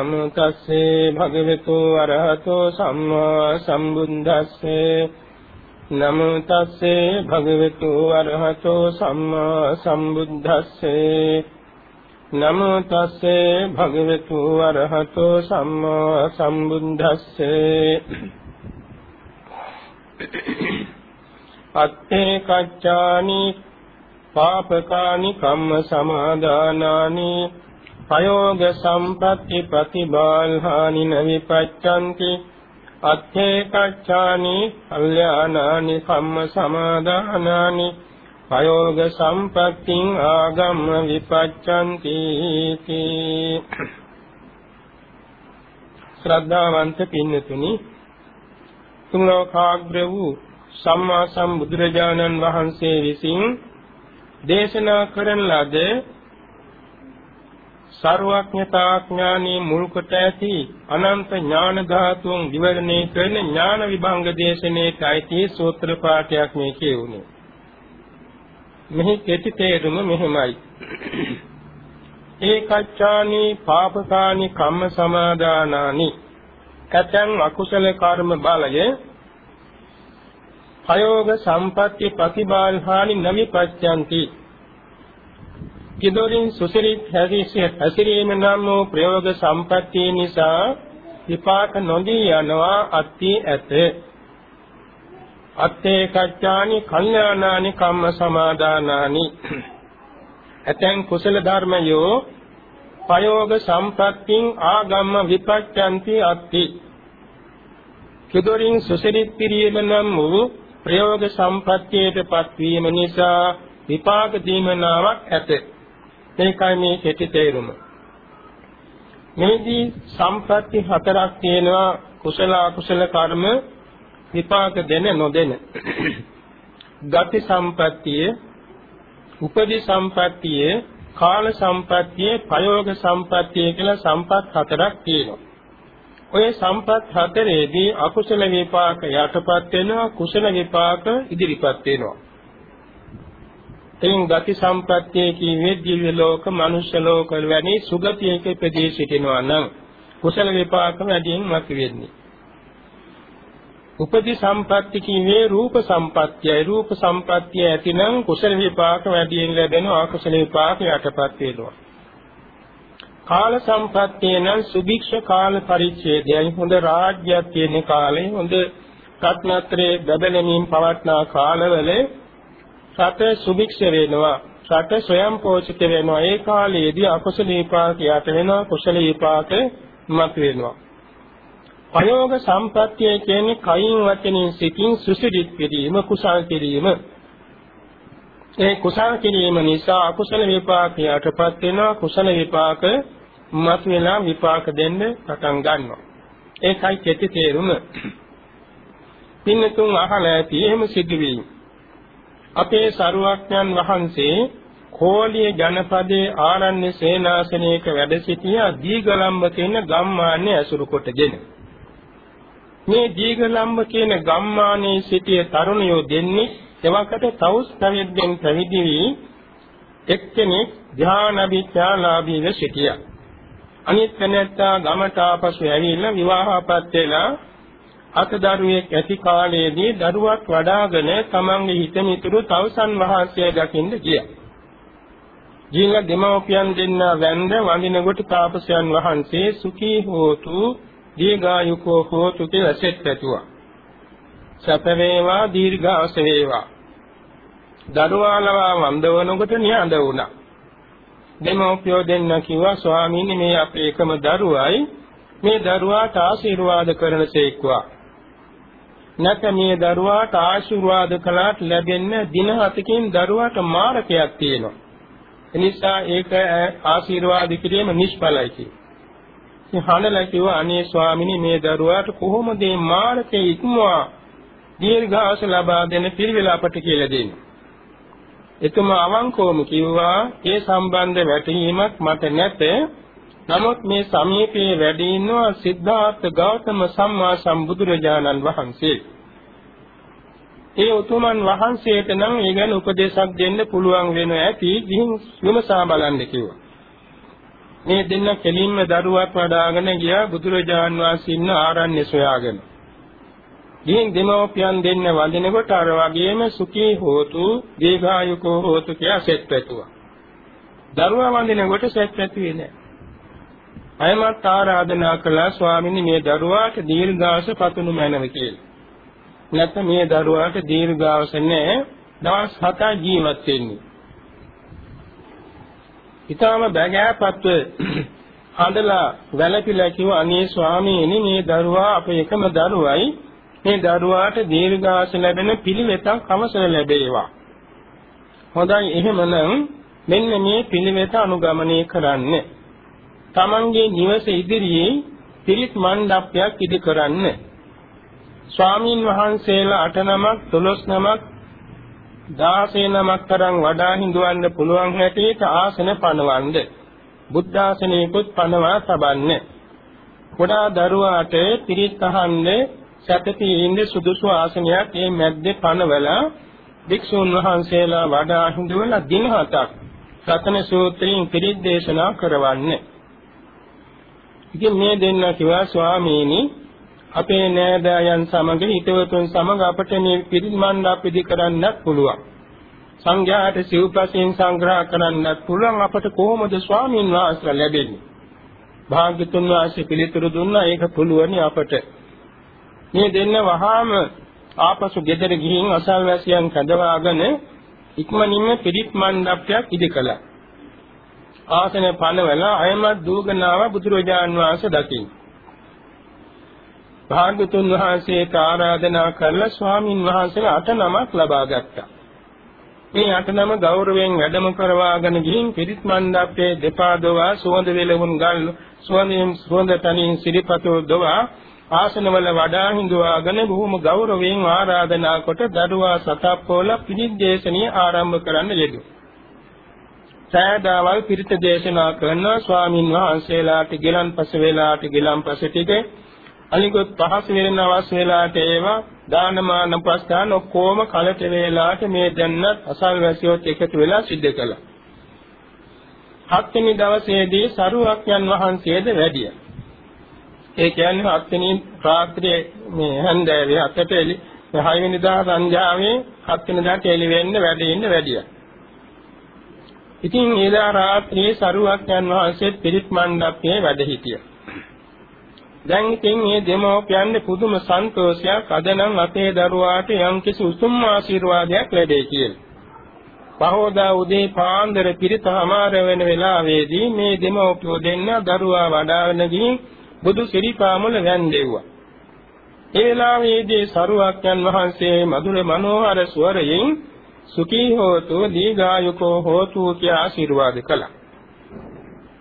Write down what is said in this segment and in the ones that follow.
නමෝ තස්සේ භගවතු අරහතෝ සම්මා සම්බුද්දස්සේ. නමෝ තස්සේ භගවතු අරහතෝ සම්මා සම්බුද්දස්සේ. නමෝ තස්සේ භගවතු අරහතෝ සම්මා සම්බුද්දස්සේ. අත්තේ කච්චානි පාපකානි කම්ම සමාදානානි පයෝග සම්පatti ප්‍රතිබාල්හානි නවිපච්ඡanti අත්ථේ කච්ඡානි කල්යාණානි කම්ම සමාදානානි පයෝග සම්පත්තිං ආගම්ම විපච්ඡanti ශ්‍රද්ධාවන්ත පින්නතුනි තුන් ලෝකාග්‍ර වූ සම්මා සම්බුදුරජාණන් වහන්සේ විසින් දේශනා කරන ලද සර්වඥතා ඥානී මුල් කොට ඇති අනන්ත ඥාන ධාතුන් විවරණය කරන ඥාන විභංග දේශනේට අයිති සූත්‍ර පාඨයක් මේ කියුනේ. මෙහි කෙටි තේරුම මෙහිමයි. ඒකච්ඡානි පාපකානි කම්ම සමාදානානි කතං අකුසල කර්ම බලය ප්‍රයෝග සම්පatti ප්‍රතිබාල්හානි නමිපච්ඡanti කිදොරින් සුසිරිත් හැසිරීම නම් වූ ප්‍රයෝග සම්පත්තිය නිසා විපාක නොදී යනවා අත්ති ඇත. අත්තේ කච්චානි කල්යාණානි කම්ම සමාදානානි. ඇතැන් කුසල ධර්මයෝ ප්‍රයෝග සම්පත්තින් ආගම්ම විපච්ඡanti අත්ති. කිදොරින් සුසිරිත් පිරීම නම් වූ ප්‍රයෝග සම්පත්තියටපත් වීම නිසා විපාක දීමනාවක් ඇත. මේකයි මේ කෙටි තේරුම. මේදී සම්පatti හතරක් තියෙනවා කුසල අකුසල කර්ම විපාක දෙන නොදෙන. ගති සම්පත්තිය, උපදි සම්පත්තිය, කාල සම්පත්තිය, ප්‍රයෝග සම්පත්තිය කියලා සම්පත් හතරක් තියෙනවා. ඔය සම්පත් හතරේදී අකුසල විපාක යටපත් වෙනවා කුසල විපාක ඉදිරිපත් වෙනවා. එයින් ගති සම්ප්‍රත්‍යය කියවේ දිව්‍ය ලෝක, මනුෂ්‍ය ලෝක වැනි සුගතියක ප්‍රදේශ සිටිනවා නම් කුසල විපාක වැඩියෙන් මත වෙන්නේ. උපදි සම්පatti කියවේ රූප සම්පත්තියයි රූප සම්පත්තිය ඇතිනම් කුසල විපාක වැඩියෙන් ලැබෙනවා අකුසල විපාක යටපත් වෙනවා. කාල සම්පත්තිය නම් සුභික්ෂ කාල පරිච්ඡේදයයි හොඳ රාජ්‍යයක් තියෙන කාලේ හොඳ රත්නත්‍රයේ බබලමින් පවත්නා කාලවල රට සුභික්ෂ වෙනවා. රට ස්වයං පෝෂිත වෙනවා. ඒ කාලයේදී අකුසල විපාක යට වෙනවා. කුසල විපාක මත වෙනවා. ප්‍රයෝග සම්පත්තිය කියන්නේ කයින් වචනින් සිතින් සුසිරිත් කිරීම කුසල් කිරීම. ඒ කුසල් කිරීම නිසා අකුසල විපාක යටපත් වෙනවා. කුසල විපාක මත වෙලා විපාක දෙන්න පටන් ගන්නවා. ඒකයි කෙටි තේරුම. පින්නතුන් අහලා ඇති. එහෙම සිදුවීම. අපේ සරුවක්ඥන් වහන්සේ කෝලිය ජනපදයේ ආරණ්‍ය සේනාසනයක වැඩ සිටිය දීගලම්බ කියන ගම්මානයේ ඇසුරු කොටගෙන. මේ දීගලම්බ කියන ගම්මානයේ සිටිය තරුණයෝ දෙන්නේ එවකට තවුස් පැවිද්දෙන් පැවිදි වී එක්කෙනෙක් ධානාභිඥාලාභීව සිටියා. අනිත් කෙනෙක්ට ගමට ආපසු ඇවිල්ලා විවාහපත් වෙලා අතදරුවෙක් ඇති කාලයේදී දරුවක් වඩාගෙන තමන්ගේ හිත මිතුරු තවුසන් වහන්සේ දකින්න ගියා. ජීල දෙමෝපියන් දෙන්න වැඳ වඳිනකොට තාපසයන් වහන්සේ සුඛී හෝතු දීර්ඝායුකෝ හෝතු කියලා සෙත් පැතුවා. සැප වේවා දීර්ඝාස වේවා. දරුවාලවා වන්දවනකොට නිහඬ වුණා. දෙමෝපියෝ දෙන්න කිව්වා ස්වාමීනි මේ අපේ එකම දරුවයි මේ දරුවාට ආශිර්වාද කරනසේක්වා නැත මේ දරුවාට ආශිර්වාද කළාට ලැබෙන්න දින හතකින් දරුවාට මාරකයක් තියෙනවා. එනිසා ඒක ආශිර්වාද කිරීම නිෂ්ඵලයි කියලා. ඉතින් හඬලා කිව්වා අනේ ස්වාමිනී මේ දරුවාට කොහොමද මේ මාරකේ ඉක්මවා දීර්ඝාස ලබා දෙන පිළිවෙල අපට කියලා දෙන්නේ. එතුමා අවංකවම කිව්වා ඒ සම්බන්ධ වැටහීමක් මට නැත. නමුත් මේ සමීපයේ වැඩ ඉන්නවා සිද්ධාර්ථ ගෞතම සම්මා සම්බුදුරජාණන් වහන්සේ. ඒ උතුමන් වහන්සේට නම් ඒ ගැන උපදේශක් දෙන්න පුළුවන් වෙන ඇති ගිහින් විමසා බලන්න කිව්වා. මේ දෙන්න කෙලින්ම දරුවක් වඩාගෙන ගියා බුදුරජාන් වහන්සේ ඉන්න ආරණ්‍ය සොයාගෙන. ගිහින් දෙමෝපියන් දෙන්න වඳිනකොට අර වගේම සුඛී හෝතු දීඝායුකෝ හෝතු කියලා සෙත් පැතුවා. දරුවා වඳිනකොට සෙත් පැතුවේ නැහැ. අයමත් ආරාධනා කළා ස්වාමීනි මේ දරුවාට දීර්ඝාස පතුණු මැනව කියලා. නැත්නම් මේ දරුවාට දීර්ඝාස නැහැ දවස් 7 ජීවත් වෙන්නේ. ඊටම බගෑපත්ව හඳලා වැළපිලා කිව්ව අනේ ස්වාමීනි මේ දරුවා අපේ එකම දරුවයි මේ දරුවාට දීර්ඝාස ලැබෙන පිළිවෙතක් අවසර ලැබේවා. හොඳයි එහෙමනම් මෙන්න මේ පිළිවෙත අනුගමනය කරන්න. තමන්ගේ නිවස ඉදිරියේ පිරිත් මණ්ඩපයක් ඉදි කරන්න. ස්වාමින් වහන්සේලා 8 නමක් 12 නමක් 16 නමක් තරම් වඩා හිඳවන්න පුළුවන් හැටියට ආසන පනවන්න. බුද්ධාසනයකුත් පනවා තබන්න. කුඩා දරුවාට පිරිත් අහන්නේ සැතපී ඉන්නේ සුදුසු ආසනයක් මේ මැද්දේ පනවලා භික්ෂුන් වහන්සේලා වඩා හිඳවලා දින හතක් සතන සූත්‍රයෙන් පිරිත් දේශනා කරවන්නේ. ඉතින් මේ දෙන්න කිව්වා ස්වාමීනි අපේ නෑදෑයන් සමග හිතවතුන් සමග අපට මේ පිරිත් මණ්ඩප ඉදි කරන්නත් පුළුවන්. සංඝයාට සිව්පසෙන් සංග්‍රහ කරන්නත් පුළුවන් අපට කොහොමද ස්වාමීන් වහන්සේලා ලැබෙන්නේ? භාග්‍යතුන් වහන්සේ පිළිතුරු දුන්නා ඒක පුළුවනි අපට. මේ දෙන්න වහාම ආපසු ගෙදර ගිහින් අසල්වැසියන් කැඳවාගෙන ඉක්මනින්ම පිරිත් මණ්ඩපයක් ඉදි කළා. ආසන පනවලා අයමත් දූගනාව බුදුරජාන් වහන්සේ දකින්න. භාග්‍යතුන් වහන්සේට ආරාධනා කරලා ස්වාමින් වහන්සේලා අට නමක් ලබා ගත්තා. මේ අට නම ගෞරවයෙන් වැඩම කරවාගෙන ගිහින් පිරිත් මණ්ඩපයේ දෙපා දොවා සුවඳ වෙලවුන් ගල් සුවඳින් සුවඳ තනින් සිරිපතෝ දොවා ආසනවල වඩා හිඳුවාගෙන බොහොම ගෞරවයෙන් ආරාධනා කොට දරුවා සතප්පෝල පිරිත් දේශනිය ආරම්භ කරන්න යෙදුවා. සෑදාවල් පිරිත දේශනා කරන ස්වාමින් වහන්සේලාට ගිලන්පස වේලාට ගිලන්පස ටික අනිකුත් පහස වෙන අවශ්‍ය වෙලාට ඒවා දානමාන ප්‍රස්ථාන ඔක්කොම කලට වේලාට මේ දැන්නත් අසල්වැසියොත් එකතු වෙලා සිද්ධ කළා. හත්වෙනි දවසේදී සරුවක්යන් වහන්සේද වැඩියා. ඒ කියන්නේ හත්වෙනි රාත්‍රියේ මේ හන්දෑවේ අතට එලි හයවෙනි දා සංජාවේ හත්වෙනි දාට එලි වෙන්න වැඩි ඉන්න වැඩියා. ඉතින් ඒදා රාත්‍රියේ සරුවක්යන් වහන්සේ පිරිත් මණ්ඩපයේ වැඩ හිටියා. දැන් ඉතින් මේ දෙමෝපියන්ගේ පුදුම සන්තෝෂයක් අදනම් අපේ දරුවාට යම්කිසි උතුම් ආශිර්වාදයක් ලැබේ කියලා. පහෝදා උදේ පාන්දර පිරිතමාර වෙන වෙලාවේදී මේ දෙමෝපියෝ දෙන්න දරුවා වඩාගෙන ගිහින් බුදු සිරිපාමුල වැන්දෙව්වා. ඒ වෙලාවේදී සරුවක්යන් වහන්සේ මధుර මනෝහර ස්වරයෙන් සුඛී හෝතු දීඝායුකෝ හෝතු කියා ආශිර්වාද කළා.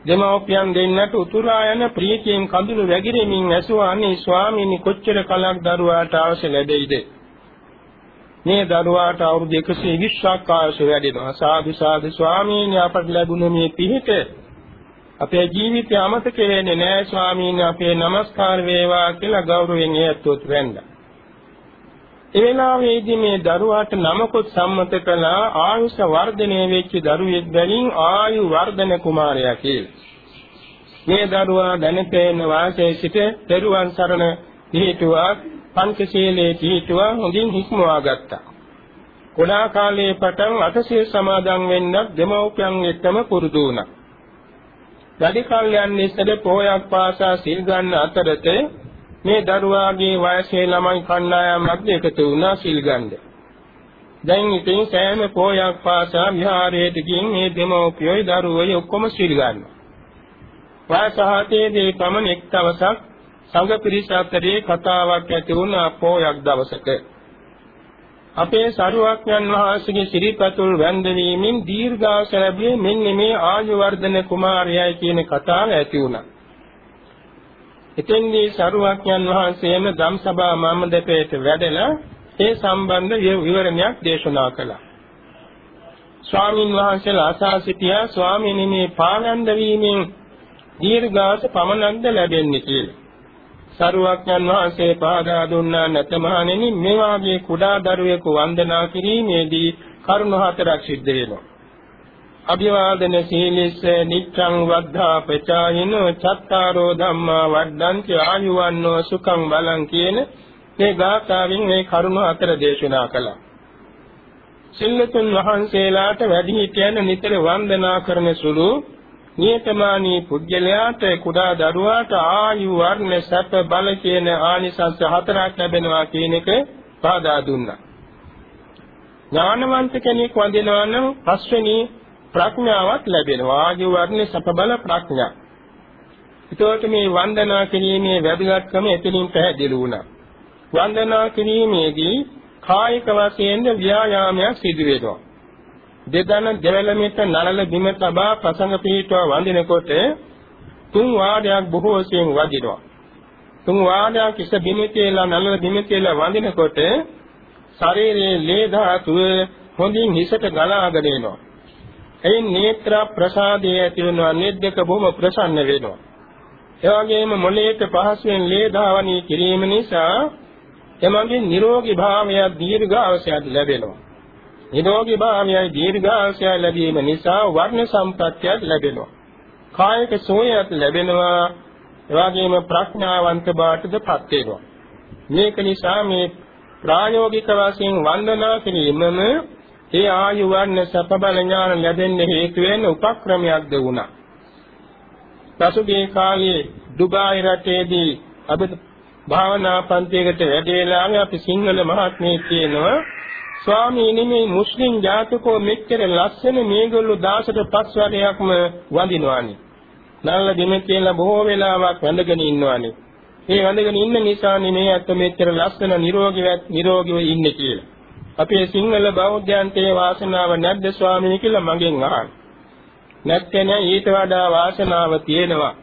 දෙමව්පියන් දෙන්නට උතුරා යන ප්‍රීතියෙන් කඳුළු වැගිරෙමින් ඇසුවා අනේ ස්වාමීනි කොච්චර කලක් දරුවාට අවශ්‍ය ලැබෙයිද? මේ දරුවාට අවුරුදු 120ක් ආයුෂ වැඩිනවා. සාදු සාදු ස්වාමීනි අපට ලැබුණ මේ පිහිට අපේ ජීවිතය අමතක වෙන්නේ නෑ ස්වාමීනි අපේ নমස්කාර වේවා කියලා ගෞරවයෙන් ඇත්තොත් වැඳලා. ඒ වෙලාවේදී මේ දරුවාට නමකුත් සම්මත කළා ආයුෂ වර්ධනය වෙච්ච දරුවෙක් බැවින් ආයු වර්ධන කුමාරයා කියලා. මේ දරුවා දැනපේන වාසයේ සිට පෙරුවන් සරණ පිහිටුවා පංචශීලයේ පිහිටුවා හොඳින් හික්මවා ගත්තා. කොඩා කාලයේ පටන් අටසිල් සමාදන් වෙන්නත් දෙමව්පියන් එක්කම පුරුදු වුණා. වැඩි කල් යන්නේ ඉස්සර පොයක් පාසා සිල් ගන්න අතරතේ මේ දරුවාගේ වයසේ ළමයි කණ්ඩායමක් එකතු වුණා සිල් ගන්න. දැන් ඉතින් සෑම පොයක් පාසා විහාරයට ගින් මේ දෙමෝපියෝයි දරුවෝයි ඔක්කොම සිල් ගන්නවා. වයස හතේදී පමණ එක් දවසක් සංඝ පිරිස අතරේ කතාවක් ඇති වුණා පෝයක් දවසක. අපේ සරුවක්යන් වහන්සේගේ ශිරීපතුල් වැන්දවීමෙන් දීර්ඝාස ලැබුවේ මෙන්න මේ ආයුවර්ධන කුමාරයයි කියන කතාව ඇති වුණා. එතෙන්දී සරුවක්යන් වහන්සේම ධම්සභා මම්මදපේට වැඩලා ඒ සම්බන්ධ විවරණයක් දේශනා කළා. ස්වාමින් වහන්සේලා අසා සිටියා ස්වාමීනි මේ පානන්ද වීමෙන් දීර්ඝාස පමණක්ද ලැබෙන්නේ කියලා. සරුවක්යන් වහන්සේ පාදා දුන්නා නැත මහණෙනි මේ වාගේ කුඩා දරුවෙකු වන්දනා කිරීමේදී කරුණ හතරක් සිද්ධ වෙනවා. අභිවාදන සීලිස්ස නිච්ඡං වද්ධා පචායින චත්තාරෝ ධම්මා වඩ්ඩන්ති ආයුවන්නෝ සුඛං බලං කියන මේ ගාථාවෙන් මේ කරුණ හතර දේශනා කළා. සිල්ලතුන් වහන්සේලාට වැඩිහිටියන් නිතර වන්දනා කරන සුළු නියතමානී පුද්ගලයාට කුඩා දරුවාට ආයු වර්ණ සැප බල කියන ආනිසංස හතරක් ලැබෙනවා කියන එක පාදා දුන්නා. ඥානවන්ත කෙනෙක් වඳිනවා නම් පස්වෙනි ප්‍රඥාවක් ලැබෙනවා. ආයු වර්ණ සැප බල ප්‍රඥා. ඒතකොට මේ වන්දනා කිරීමේ වැදගත්කම එතනින් පැහැදිලි වුණා. වන්දනා කිරීමේදී කායික වශයෙන් ව්‍යායාමයක් සිදු වෙනවා. දෙදන දෙවැලමිට නලල බිම තබා ප්‍රසංග පිටුව වඳිනකොට තුන් වාරයක් බොහෝ වශයෙන් වදිනවා. තුන් වාරයක් ඉස බිම කියලා නලල බිම කියලා වඳිනකොට ශරීරයේ ලේ ධාතුව හොඳින් හිසට ගලාගෙන එනවා. එයින් නේත්‍ර ප්‍රසාදයේ ඇති වෙනවා නෙද්දක බොහොම ප්‍රසන්න වෙනවා. ඒ වගේම මොළයට පහසුවෙන් ලේ ධාවනී කිරීම නිසා එමගින් නිරෝගී භාවය දීර්ඝාසයත් ලැබෙනවා. නිරෝගී භාවයයි දීර්ඝාසය ලැබීම නිසා වර්ණ සම්ප්‍රත්‍යයක් ලැබෙනවා. කායික සෝයත් ලැබෙනවා. එවාගෙම ප්‍රඥාවන්ත බාටදපත් වෙනවා. මේක නිසා මේ ප්‍රායෝගික වශයෙන් වන්දනා කිරීමම ඒ ආයු වර්ණ සප බල ඥාන ලැබෙන්න හේතු වෙන උපක්‍රමයක්ද වුණා. පසුගිය කාලේ ඩුබායි රටේදී අප භාවනා පන්තියකට වැඩේලාම අපි සිංහල මහත්මිය කියනවා ස්වාමීනි මේ මුස්ලිම් ජාතකෝ මෙච්චර ලස්සන මේගොල්ලෝ 16ට පස් වරයක්ම වඳිනවානේ. නල්ල දෙම කියලා බොහෝ වෙලාවක් වැඳගෙන ඉන්නවානේ. මේ වැඳගෙන ඉන්න නිසානේ මේ අත මෙච්චර ලස්සන නිරෝගීව නිරෝගීව ඉන්නේ කියලා. අපේ සිංහල බෞද්ධයන්ට වාසනාව නැද්ද ස්වාමීනි කියලා මගෙන් අහන. නැත්නම් ඊට වඩා වාසනාව තියෙනවා.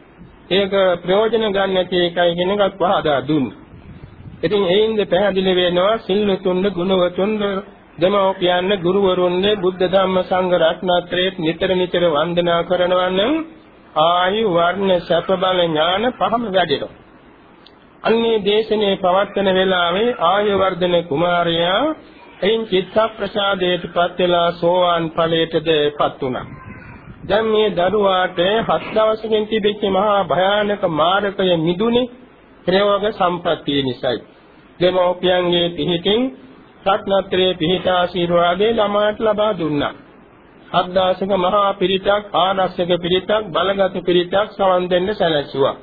ඒක ප්‍රයෝජන ගන්න ඇති එකයි කියන එකත් පහදා දුන්නා. ඉතින් එයින්ද පැහැදිලි වෙනවා සිල්ලුතුන්ද ගුණවතුන්ද දෙමෝපියන්ද ගුරුවරුන්ද බුද්ධ ධම්ම සංඝ රත්නත්‍රයේ නිතර නිතර වන්දනා කරනවා නම් ආයු වර්ණ සැප බල ඥාන පහම වැඩෙනවා. අන්නේ දේශනේ පවත්වන වෙලාවේ ආයු වර්ධන කුමාරයා එයින් චිත්ත ප්‍රසාදයටපත් වෙලා සෝවාන් ඵලයටදපත් වුණා. දැන් මේ දරුවාට හත් දවසකින් තිබෙච්ච මහා භයානක මාරකය මිදුනේ ප්‍රයෝග සම්පත්තිය නිසායි. දෙමෝපියන්ගේ පිහිටින් සත්නත්‍රයේ පිහිට ආශිර්වාදේ ළමාට ලබා දුන්නා. අද්දාසක මහා පිරිතක් ආනස්සක පිරිතක් බලගත් පිරිතක් සවන් දෙන්න සැලැස්සුවා.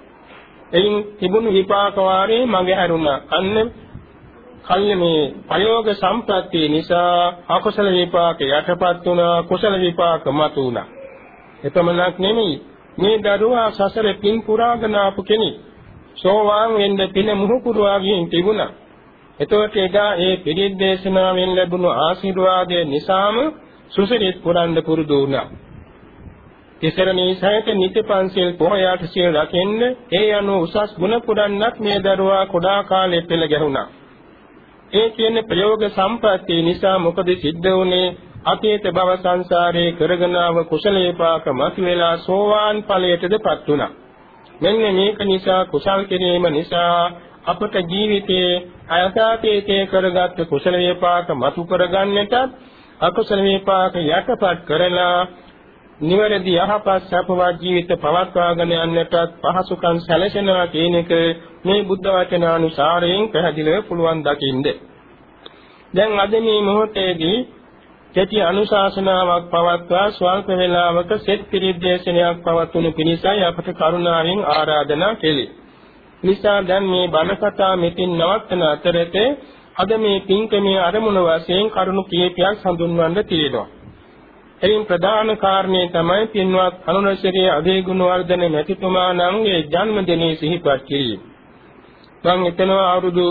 එයින් තිබුණු විපාක වාරේ මගේ හැරුණා. අන්න කල්ලි මේ ප්‍රයෝග සම්ප්‍රත්‍ය නිසා අකුසල විපාක යටපත් වුණා කුසල විපාක මතු වුණා. එපමණක් නෙමෙයි මේ දරුවා සසර පින් පුරාගෙන ආපු කෙනෙක්. සෝවාන් වෙන්න පින මුහුකුරවා ගින් තිබුණා. එතකොට එදා ඒ පිරිත් දේශනාවෙන් ලැබුණු ආශිර්වාදය නිසාම සුසිරිත් පුරන්න පුරුදු වුණා. තිසරණී සහිත නිත්‍ය පන්සිල් පොහොයාට සිල් රකින්න ඒ අනුව උසස් ගුණ පුරන්නත් මේ දරුවා කුඩා කාලේ පෙළ ගැහුණා. ඒ කියන්නේ ප්‍රයෝග සම්පත්තිය නිසා මොකද සිද්ධ වුනේ අතීත භව සංසාරේ කරගෙන ආව කුසල විපාක මතුවලා සෝවාන් ඵලයටදපත් වුණා. මෙන්න මේක නිසා කුසල් කිරීම නිසා අපට ජීවිතයේ අයථාතීතේ කරගත් කුසල විපාක මතු කරගන්නට අකුසල විපාක යටපත් කරලා නිවැරදි යහපත් සපවත් ජීවිත පවත්වාගෙන යන්නට පහසුකම් සැලසෙනවා කියන එක මේ බුද්ධ වචනානුසාරයෙන් පැහැදිලිව පුළුවන් දකින්ද දැන් අද මේ මොහොතේදී කෙටි අනුශාසනාවක් පවත්වා ස්වල්ප වේලාවක සෙත් පිරිද්දේශනයක් පවත්වනු පිණිසයි අපට කරුණාවෙන් ආරාධනා කෙලේ. නිසා දැන් මේ බණ කතා මෙතින් නවත්තන අතරතේ අද මේ පින්කමේ අරමුණ වශයෙන් කරුණු කීපයක් හඳුන්වන්න තියෙනවා. එයින් ප්‍රධාන කාරණේ තමයි පින්වත් අනුරශරීය අධේගුණ වර්ධන මෙතිතුමාණන්ගේ ජන්මදිනයේ සිහිපත් කිරීම. මම හිතනවා අවුරුදු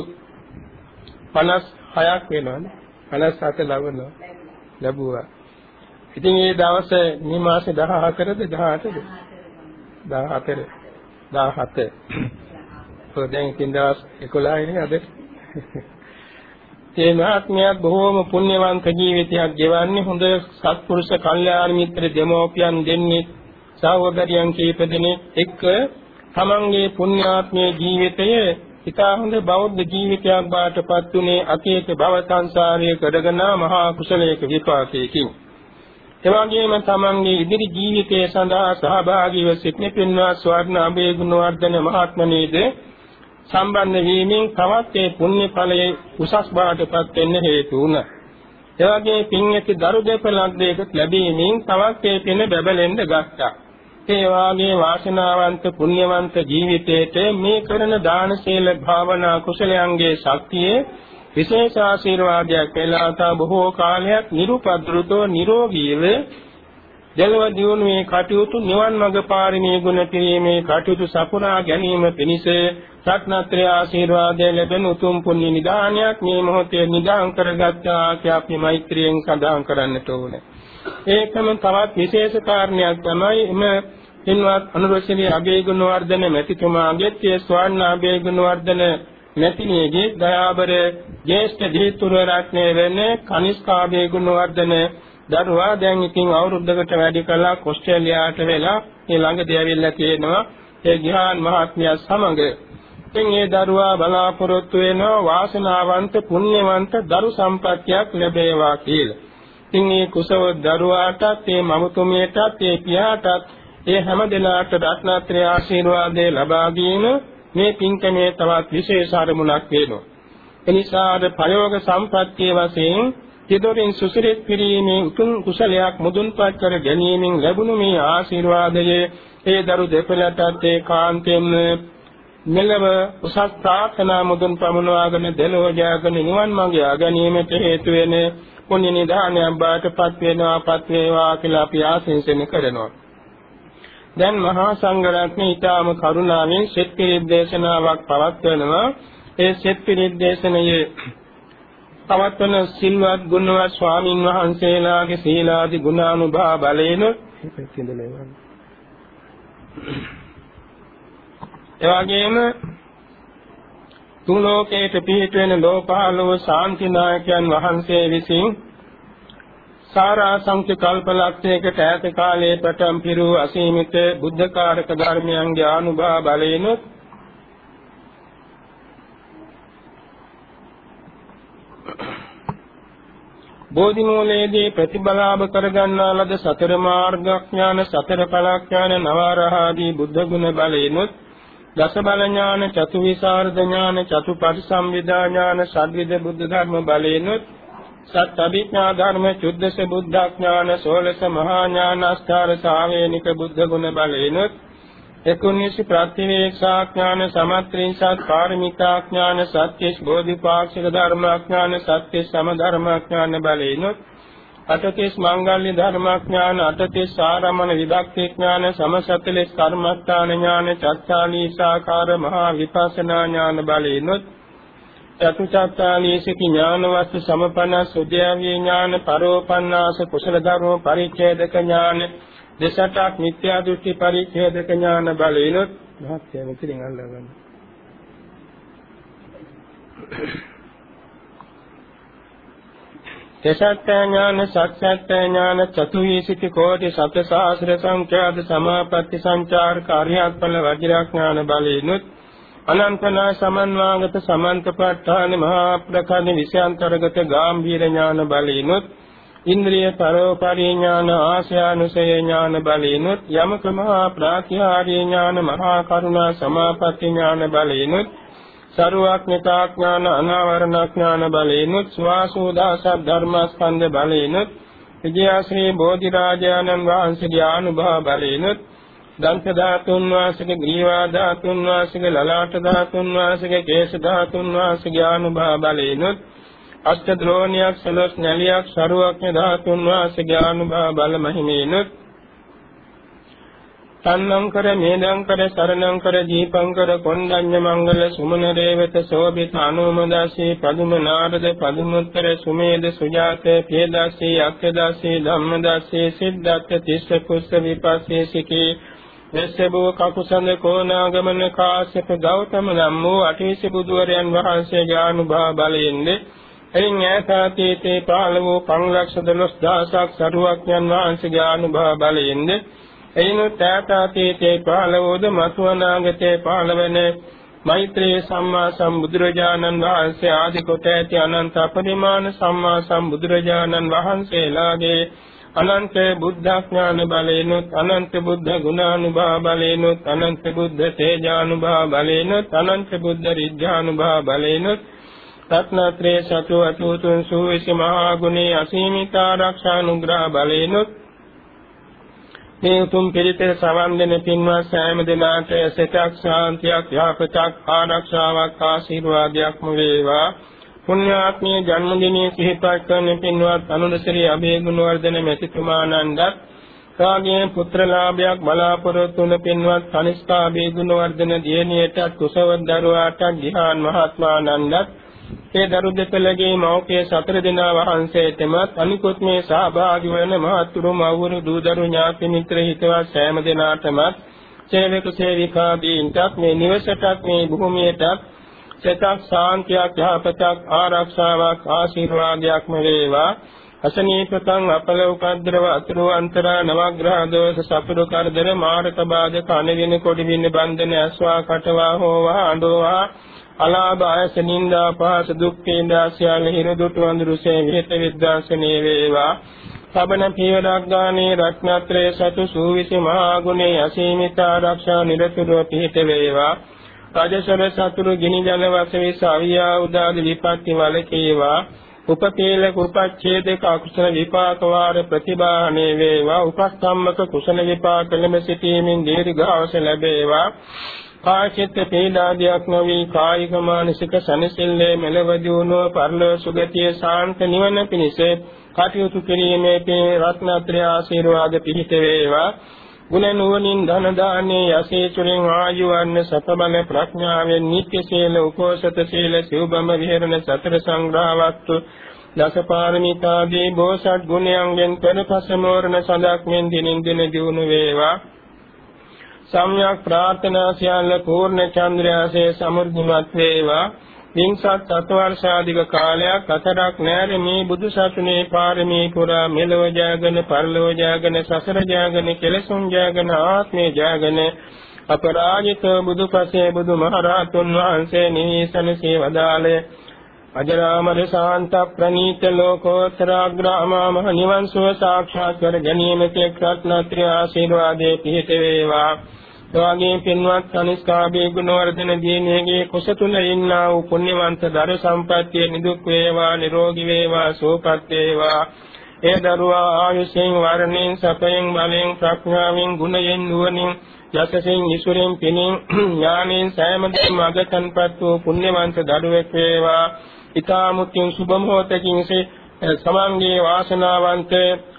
56ක් වෙනවනේ. 57 ලැබුණා ලැබුවා. ඉතින් ඒ දවසේ මේ මාසේ 14ද 18ද 14 17 ඔය දැන් ඉතින් දවස් 11 නේ අද ඒ මහත්මයා බොහෝම පුණ්‍යවන්ත ජීවිතයක් ගෙවන්නේ හොඳ සත්පුරුෂ කල්යාණ මිත්‍ර දෙමෝපියන් දෙන්නේ සහෝදරයන් කීප දෙනෙක් එක්ක තමන්ගේ පුණ්‍යාත්මයේ ජීවිතය ඉතා හොඳ බෞද්ධ ජීවිතයක් බාටපත් උනේ අතීත භව සංසාරයේ කරගෙන මහා කුසලයක විපාකයකින්. එවැගේම තමන්ගේ ඉදිරි ජීවිතය සඳහා සහභාගීව සිටින පින්වත් ස්වර්ණ අභේ ගුණවර්ධන මහත්මනේද සම්බන්ධ වීමෙන් තවත් ඒ පුණ්‍ය ඵලයේ උසස් බවටපත් වෙන්න හේතු වුණා. එවැගේ පින් ඇති දරු දෙපළක් දෙයකට ලැබීමෙන් තවත් ඒ පින බැබලෙන්න ගත්තා. ඒ වාගේ වාසනාවන්ත පුණ්‍යවන්ත ජීවිතයේට මේ කරන දාන සීල භාවනා කුසලයන්ගේ ශක්තියේ විශේෂ ආශිර්වාදයක් වෙලා තා බොහෝ කාලයක් නිරුපද්‍රුතව නිරෝගීව දෙලව දියුණුවේ කටයුතු නිවන් මඟ පාරමී ගුණ කිරීමේ කටයුතු සපුරා ගැනීම පිණිස රත්නත්‍රය ආශිර්වාදය ලැබෙන උතුම් පුණ්‍ය නිදානයක් මේ මොහොතේ නිදාන් කරගත්තා කියලා අපි මෛත්‍රියෙන් සඳහන් කරන්නට ඕනේ. ඒකම තවත් විශේෂ කාරණයක් තමයි එම පින්වත් අනුරෝෂණී අබේගුණ වර්ධන මෙතිතුමාගේ තිය ස්වර්ණ අබේගුණ වර්ධන මෙතිණියගේ දයාබර ජේෂ්ඨ දීතුර රත්නයේ වෙන්නේ කනිෂ්කාභේ ගුණවර්ධන දරුවා දැන් ඉතින් අවුරුද්දකට වැඩි කලක් ඕස්ට්‍රේලියාවට වෙලා මේ ළඟදී ඇවිල්ලා තියෙනවා ඒ ගිහාන් මහත්මයා සමග ඉතින් ඒ දරුවා බලාපොරොත්තු වෙනවා වාසනාවන්ත පුණ්‍යවන්ත දරු සම්පත්තියක් ලැබේවා කියලා. ඉතින් මේ කුසව දරුවාටත් මේ මමතුමියටත් මේ පියාටත් ඒ හැම දිනාට රත්නත්‍රය ආශිර්වාදේ ලබා දීම මේ පින්කමේ තවත් විශේෂ අරමුණක් වෙනවා. එනිසා අද ප්‍රයෝග සම්පත්තිය වශයෙන් තිදොරින් සුසිරිත පිරීමේ උතුම් කුසලයක් මුදුන්පත් කර ගැනීමෙන් ලැබුණු මේ ආශිර්වාදයේ ඒ දරු දෙපළටත් ඒ කාන්තෙන් මෙලව උසස් ප්‍රාර්ථනා මුදුන් පමුණවාගෙන දෙලෝ ජයගෙන නිවන් මඟ යා ගැනීමට හේතු වෙන පුණ්‍ය නිදානයක් බාටපත් වෙනවාපත් වේවා කියලා අපි ආශිර්වාද කරනවා. දැන් මහා සංඝරත්නය ඊටාම කරුණාවෙන් සෙත් පිරිත් දේශනාවක් පවත්වනවා. ඒ සෙත් පිරිත් දේශනයේ පවත්වන සිල්වත් ගුණවත් ස්වාමින් වහන්සේලාගේ සීලාදි ගුණානුභාව බලයෙන් එවැගේම තුන් ලෝකයට පිහිට වෙන ලෝපාලව ශාන්තිනායකයන් වහන්සේ විසින් සාරා සංඛ්‍ය කල්පලක්ෂයකට ඈත කාලයේ පටන් පිරු අසීමිත බුද්ධකාරක ධර්මයන්ගේ ආනුභාව බලයෙන් බෝධි මූලයේදී ප්‍රතිබලාභ කරගන්නා ලද සතර මාර්ගඥාන සතර ඵලඥාන නවරහාදී බුද්ධ ගුණ බලයෙන්ුත් දස බල ඥාන චතු විසරද ඥාන චතු පරිසම්විදා ඥාන සද්විද බුද්ධ ධර්ම බලයෙන්ුත් සත් අභිඥා ධර්ම චුද්දස බුද්ධඥාන සෝලස මහා ඥාන අස්කාර සාවේනික බුද්ධ ගුණ බලයෙන්ුත් එකුණිස ප්‍රතිවේක්ෂාඥාන සමත්‍රිංසත් කාර්මිකාඥාන සත්‍යස් බෝධිපාක්ෂික ධර්මාඥාන සත්‍ය සම ධර්මාඥාන බලයෙන්ුත් අටතිස් මංගල්‍ය ධර්මාඥාන අටතිස් ආරමණ විදක්ති ඥාන සමසතලස් කර්මස්ථාන ඥාන චත්තාලීසාකාර මහා විපස්සනා ඥාන බලයෙන්ුත් චතුචත්තාලීසික ඥාන වස්තු සමපන සුද්ධාවිය ඥාන පරෝපන්නාස කුසල ධර්ම පරිච්ඡේදක ඥාන දෙසටක් මිත්‍යා දෘෂ්ටි පරිච්ඡේදක ඥාන බලයෙන්ුත් මහත්ය මෙතනින් අල්ලගන්න. දසත්ත ඥාන සත්‍යත්ත ඥාන චතුවිසිත කෝටි සත්‍ය සහස්‍ර සංඛ්‍යාත සමාපatti සංචාර කාර්යයත්ඵල වජිරඥාන බලයෙන්ුත් අනන්තනා සමන්වාගත සමන්තපට්ඨාන මහා ප්‍රකණ විෂයන්තරගත ගාම්භීර ඥාන බලයෙන්ුත් ඉන්ද්‍රිය පරෝපරි ඥාන ආශ්‍යානුසය ඥාන බලයෙන්ුත් යමක මහා ප්‍රාතිහාර්ය ඥාන මහා කරුණා සමාපatti ඥාන බලයෙන්ුත් සරුවක්ඥතා ඥාන අනාවරණ ඥාන බලයෙන්ුත් ස්වාසෝදාස ධර්මස්කන්ධ බලයෙන්ුත් විජයාශ්‍රී බෝධිරාජානන් වහන්සේගේ අනුභව බලයෙන්ුත් දන්ත ධාතුන් වාසගේ ග්‍රීවා ධාතුන් වාසගේ ලලාට ධාතුන් වාසගේ කේශ ධාතුන් වාසගේ අනුභව බලයෙන්ුත් අෂ්ට ද්‍රෝණියක් සලස් නැලියක් සරුවක්ඥ ධාතුන් වාසගේ අනුභව බල මහිමේනුත්. තන්නං කර මේදං කර සරණං කර දීපං කර කොණ්ඩඤ්ඤ මංගල සුමන රේවත සෝභිත අනුමදාසී පදුම නාරද පදුමුත්තර සුමේද සුජාත පියදාසී අක්ඛදාසී ධම්මදාසී සිද්ධාර්ථ තිස්ස කුස්ස විපස්සේ සිකී. මෙස්සබෝ කකුසඳ කෝනාගමන කාශ්‍යප ගෞතම නම් වූ අටීසි බුදුවරයන් වහන්සේගේ අනුභව බලයෙන්ද එයින් ඈතාතීතේ පහළ වූ පංලක්ෂ දොළොස් දහසක් සරුවක්යන් වහන්සේගේ අනුභව බලයෙන්ද එයිනුත් ඈතාතීතේ පහළ වූද මතු අනාගතේ පහළ වෙන මෛත්‍රී සම්මා සම්බුදුරජාණන් වහන්සේ ආදි කොට ඇති අනන්ත අපරිමාණ සම්මා සම්බුදුරජාණන් වහන්සේලාගේ අනන්ත බුද්ධඥාන බලේනොත් අනන්ත බුද්ධ ගුණානුභව බලේනොත් අනන්ත බුද්ධ තේජානුභව බලේනොත් අනන්ත බුද්ධ රිද්ධානුභව බලේනොත් රත්නත්‍රේ සතු අතුතුන් සූවිසි මහා ගුණේ අසීමිත ආරක්ෂානුග්‍රහ බලේනොත් මේ උතුම් පිළිතර සවන් දෙන පින්වත් සෑම දිනාට සිතක් ශාන්තියක් යහපතක් ආරක්ෂාවක් ආශිර්වාදයක්ම වේවා පුණ්‍යාත්මීය ජන්මදිනයේ සිහිපත් කරන පින්වත් අනුරශ්‍රී අභේගුණවර්ධන මෙතිතුමාණන්වත් කාගේ පුත්‍රලාභයක් බලාපොරොත්තු වුණ පින්වත් කනිෂ්කා අභේගුණවර්ධන දියණියට කුසව දරුවාට ගිහාන් මහත්මානන්දත් ඒ දරු දෙපළගේ මෞඛ්‍ය සතර දෙනා වහන්සේටමත් අනිකුත් මේ සහභාගී වන මහත්තුරු මව්වරු දූ දරු ඥාති මිත්‍ර හිතවත් සෑම දෙනාටමත් සේවක සේවිකාදීන්ටත් මේ නිවසටත් මේ භූමියටත් සිතක් ශාන්තියක් යහපතක් ආරක්ෂාවක් ආශිර්වාදයක්ම වේවා. අසනීපතං අපල උපද්දව අතුරු අන්තරා නවග්‍රහ දෝෂ සපුරු කරදර මාරක බාධක අනවින කොඩි වින්න බන්ධන ඇස්වා කටවා හෝවා අඬෝවා. අලාභ ආයස නින්දා පහස දුක් පීඩාසියල් හිරු දුටු අඳුරුසේ විහෙත විද්වාසනේ වේවා. සබන පියවරක් ගානේ රත්නත්‍රේ සතු සූවිසි මහා ගුණේ අසීමිත ආරක්ෂා නිරතුරුව පිහිට වේවා. රජසර සතුරු ගිනි ජල වශයෙන් සාවියා උදාද විපත්ති වලකේවා උපතේලක උපච්ඡේදක අකුසල විපාක වාර ප්‍රතිබාහනේ වේවා. උපස්තම්මක කුසල විපාක ලැබ සිටීමෙන් දීර්ඝාස ලැබේවා. කාචිත්ත පීඩාදියක් නොවි කායික මානසික සනසිල්ලේ මෙලව දියුණුව පරලෝ සුගතිය ශාන්ත නිවන පිණිස කටයුතු කිරීමේ රත්නත්‍රය ආශිර්වාද පිහිට වේවා. ගුණ නුවණින් ධන දාන්නේ යසීචුරින් ආයුවන්න සතබල ප්‍රඥාවෙන් නිත්‍ය සීල උපෝසත සීල සිව්බම විහෙරණ සතර සංග්‍රහවත්තු දසපාරමිතාදී බෝසත් ගුණයන්ගෙන් පෙරපසමෝරණ සඳක්ෙන් දිනින් දින දිනු වේවා. සම්්‍යක් ප්‍රාර්ථනා සියල්ල පූර්ණ චන්ද්‍රයාසේ සමෘද්ධිමත් වේවා. වින්සත් සතවර්ෂාධික කාලයක් අතරක් නැර මේ බුදු සසුනේ පාරමී පුරා මෙලව ජයගෙන පරලොව ජයගෙන සසර ජයගෙන කෙලසුන් ජයගෙන ආත්මේ ජයගෙන අපරාජිත බුදුපසේ බුදුමහරහතුන් වහන්සේ නිසනසේ වදාළේ අජරාමර ශාන්ත ප්‍රණීත ලෝකෝත්තර අග්‍රාමා මහ නිවන් සුව සාක්ෂාත් කර ගැනීමට රත්නත්‍රි ආශිර්වාදේ පිහිට වේවා. එවාගේ පින්වත් කනිස්කාභේ ගුණවර්ධන දිනේගේ කුස තුල ඉන්නා වූ පුණ්‍යවන්ත දරු සම්පත්තිය නිදුක් වේවා නිරෝගී වේවා සුවපත් වේවා. ඒ දරුවා ආයුෂෙන් වර්ණෙන් සපයෙන් බලෙන් ප්‍රඥාවෙන් ගුණයෙන් නුවණින් යසසෙන් ඉසුරෙන් පිනින් ඥානෙන් සෑමදෙම අගතන්පත් වූ පුණ්‍යවන්ත දරුවෙක් වේවා. ඊ타මුත්‍යං සුභ මොහොතකින් සමන්ගේ වාසනාවන්ත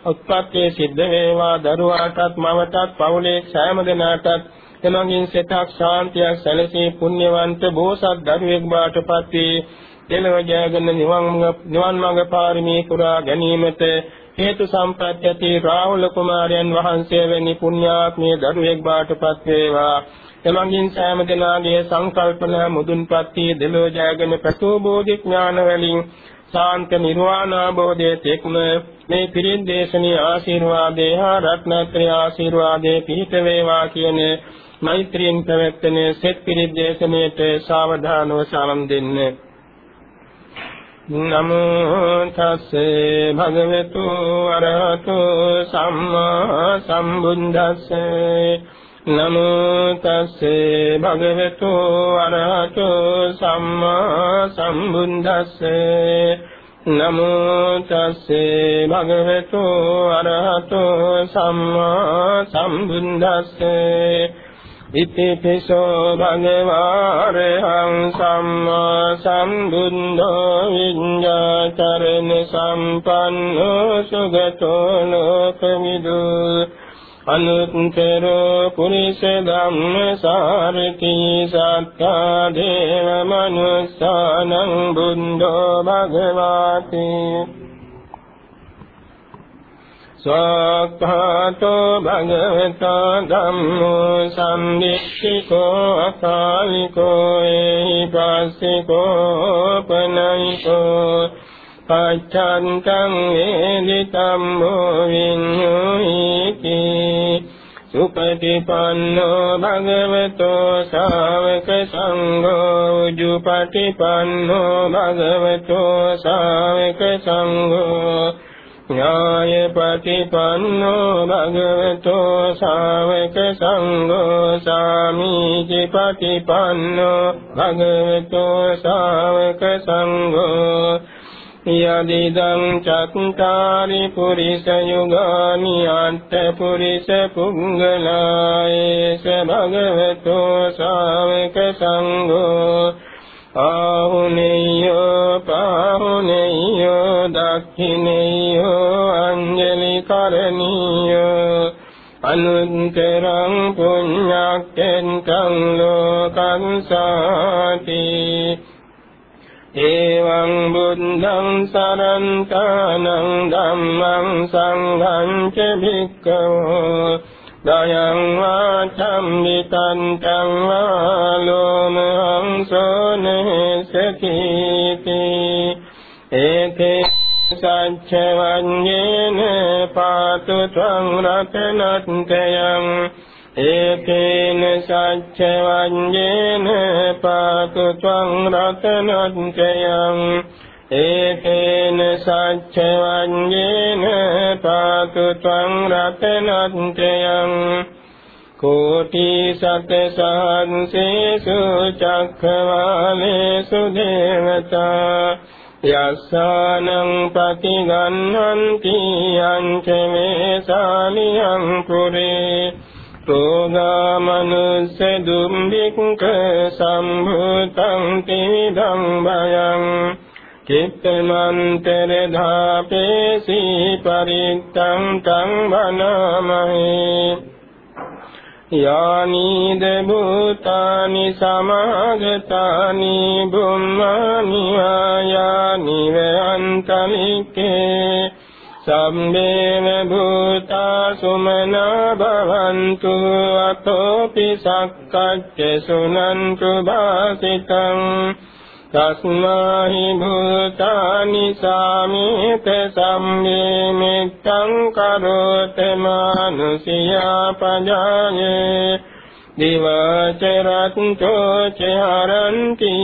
උත්පත්ති සිද්ධ වේවා. දරුවාටත් මවටත් පවුලේ සෑම දෙනාටත් එමගින් සිතක් ශාන්තියක් සැලසී පුණ්‍යවන්ත බෝසත් දරුවෙක් බාටපත් වී දෙලව ජයගෙන නිවන් නිවන් මඟ පාරමී පුරා ගැනීමට හේතු සම්ප්‍රත්‍යති රාහුල කුමාරයන් වහන්සේ වැනි පුණ්‍යාත්මී දරුවෙක් බාටපත් වේවා. එමගින් සෑම දිනාගේ සංකල්පන මුදුන්පත් වී දෙලව ජයගෙන ප්‍රසෝබෝධි ඥාන වලින් සාන්ත නිර්වාණ අවබෝධයේ තෙක්ම මේ පිරින් දේශනීය ආශිර්වාදේ හා රත්නත්‍රි ආශිර්වාදේ පිහිට වේවා කියන මෛත්‍රියෙන් පැවැත්වෙන සෙත් පිරිදේශනයේට සාවධානව සාලම් දෙන්න. නමෝ තස්සේ භගවතු අරහතෝ සම්මා සම්බුද්දස්සේ. නමෝ තස්සේ භගවතු අරහතෝ සම්මා සම්බුද්දස්සේ. නමෝ තස්සේ භගවතු අරහතෝ සම්මා සම්බුද්දස්සේ. ඉතිපිසෝ භගවාරහං සම්මා සම්බුද්ධෝ විඤ්ඤාචරණ සම්පන්නෝ සුගතෝ ලෝකවිදු අනුත්තරෝ පුරිස ධම්ම සාරති සත්තා දේව මනුස්සානං බුද්ධෝ භගවාති සක්ඛාතෝ භගවතා ධම්මෝ සම්දික්ඛිකෝ අකාලිකෝ එහි පස්සිකෝ පනයිකෝ පච්ඡන්තං වේදිතම් විඤ්ඤුහිති සුපටිපන්නෝ භගවතෝ ශාවක සංඝෝ උජුපටිපන්නෝ භගවතෝ ශාවක සංඝෝ ඥායපටිපන්නෝ භගවතෝ ශාවක සංඝෝ සාමීචි පටිපන්නෝ භගවතෝ ශාවක සංඝෝ යදිදං චත්තාරි පුරිස යුගානි අට්ඨ පුරිස පුංගලායේස භගවතෝ ශාවක සංඝෝ ආහුනේයෝ පාහුනේයෝ දක්ඛිනේයෝ අංජලි කරණීයෝ අනුන්තරං පුඤ්ඤක්ඛෙන්තං ලෝකං සාති. එවං බුද්ධං සරන්තානං ධම්මං සංඝං ච භික්ඛවෝ දයං වාචම් විතන්තං වාලෝමහං සෝනේසකීති ඒතේ සච්චවඤ්ඤේන පාතු ත්වං රතනත්තයං ඒකේන සච්චවඤ්ඤේන පාතු ත්වං රතනත්තයං ඒකේන සච්චවඤ්ඤේන පාතු ත්වං රතනත්තයං කෝටි සත සහංසේසු චක්ඛවාලේසු දේවතා යස්සානං පතිගන්නන්ති යංච මේ සාලියං පුරේ තෝගා මනුස්ස දුම්බික්ක සම්භූතං තිදං භයං චිත්තමන්තර ධාපේසි පරිත්තං තං වනමහේ යානීද භූතානි සමාගතානි බුම්මානි වායානි වයන්තලිකේ සම්මේන භූතා සුමනා භවන්තු අතෝපි සක්කච්ච සුනන්තු භාසිතං තස්මාහි භූතානි සාමේත සම්මේ මිත්තං කරෝත මානුසියා පජායේ දිවචරත්තෝ චරන්ති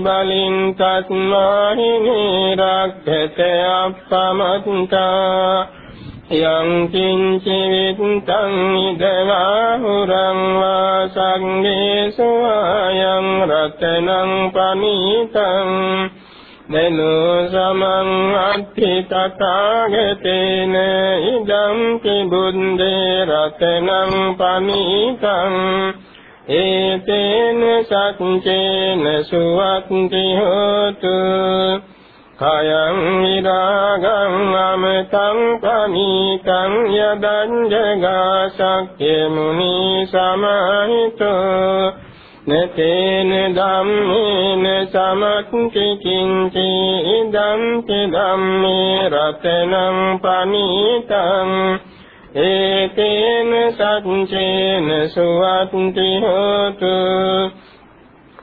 බලින් තස්මාහි නිරක්ඛත අප්පමත්තා යං කිංචි විත්තං ඉදවාහුරං වා සංගේසු ආයං රතනං පනීතං නනෝ සමං අත්ථි තථාගතේන ඉදං කිබුන්දේ රතනං පනීතං ඒතේන සච්චේන සුවත්ති හෝතු කයං විරාගං අමතං පනීතං යදං ජගාසක්්‍ය මුනි සමහිතෝ නතේන ධම්මේන සමත්ති කිංචි ඉදං ච ධම්මේ රතනං පනීතං ඒතේන සච්චේන සුවත්ති හෝතු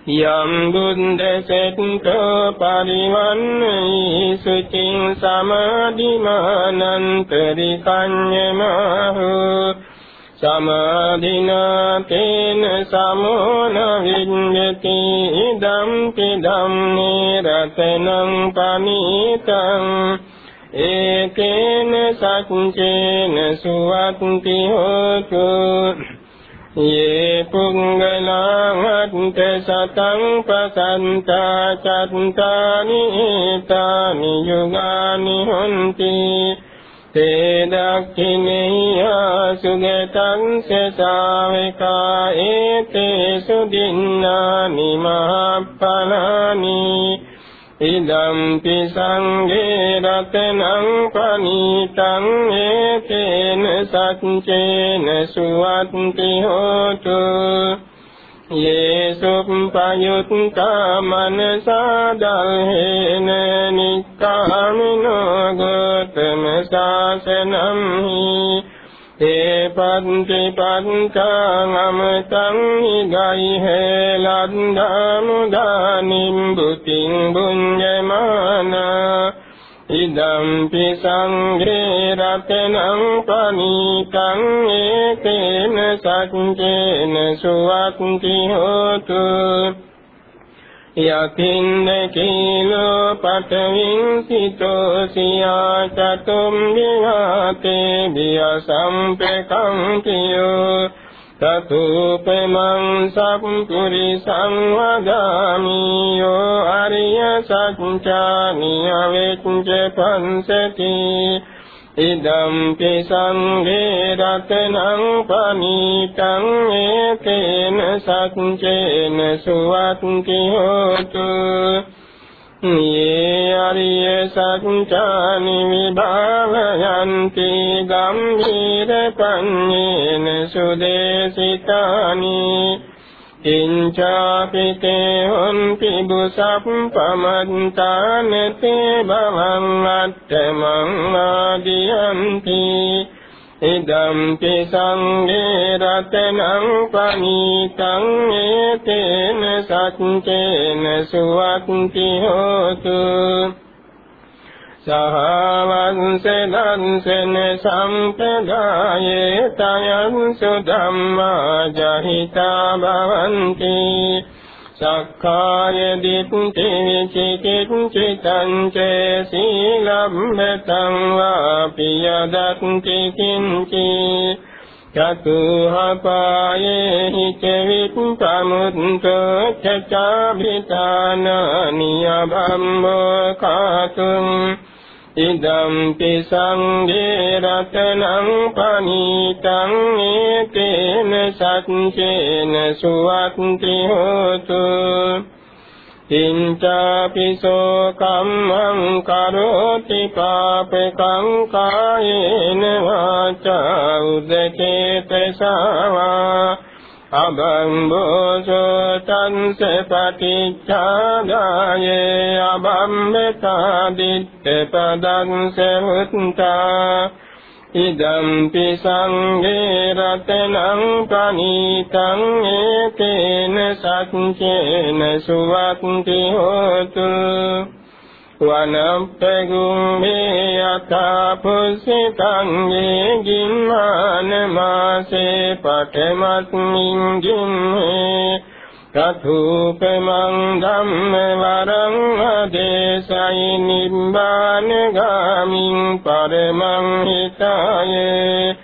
යම් බුද්දසෙත්තෝ පරිවන්නයි සුචින් සමාධිමානන්තරි කඤ්ඤමහු සමාධිනා තේන සමෝන විඤ්ඤති ඉදම් පි ධම්මේ රතනං පනීතං. ඒකේන සච්චේන සුවත්ති හෝතු. ये पुङ्गलामन्त सतं प्रसन्ता चन्तानि एतानि युगानि हन्ति ते दक्षिणेया सुगतं स साविका एतेषु दिन्नानि महाफलानि ඉදම්පි සංඝේ රතනං පනීතං ඒතේන සච්චේන සුවත්ති හෝතු යේසුප්පයුත්තා මනසාදල්හේන නික්කාමිනෝ ගෝතම සාසනම් හි තේ පන්ති පන්තාං අමතං හිගයි හේලන්දාමුදානිම් බුතින් බුඤ්ජමානා ඉදම්පි සංඝේ රතනං පනීතං ඒකේන සච්චේන සුවක්ති හෝතු යකින්න කීලෝ පඨවින් සිතෝ සියා චතුම් විහාතේ බිය සම්පේකං තතුපමං සම්පුරිසං වදාමි යෝ අරිය සත්‍යානි අවෙච්ච පංසති ඉදම් පිසංඝේ රතනං පනීතං ඒකේන සත්‍යේන සුවත්ති හෝතු ये අරිය සත්‍යානි විභාවයන්ති ගම්භීර පඤ්ඤේන සුදේසිතානි. ඉංචාපිතේ හොන්ති බුසප්පමන්තාන තේ භවං අත්තමං ආදියන්ති. ඉදම්පි සංඝේ රතනං පනීතං ඒතේන සච්චේන සුවත්ති හෝතු. සහවංසනංසන සම්පදායේ තයං සුධම්මා ජහිතා භවಂತಿ සක්කාය දිට්ඨි විචිකිච්ඡිතං චේ සීලම්මතං වාපි යදත්ති කිංචි. චතුහපායේ හිචවිත් සමුත්තෝ චචාභිතානානියබම්මෝ කාතුං ඉදම්පි සංඝේ රතනං පනීතං ඒතේන සච්චේන සුවත්ති හෝතු තින්චාපිසෝ කම්මං කරෝති පාපකං කායේන වාචා උදකේතසවා අබම්බෝසෝ තංස පටිච්චාදායේ අබම්මතා දිට්ඨ පදං සමුත්තා ඉදම්පි සංඝේ රතනං පනීතං ඒතේන සච්චේන සුවත්ති හෝතු වනප්පගුම් මේ යථා පුසිතං යේ ගිම්මාන මාසේ පඨමස්මින් ගිම්හේ තතුපමං ධම්ම වරං අදේශයි නිබ්බාන ගාමින් පරමං හිතායේ.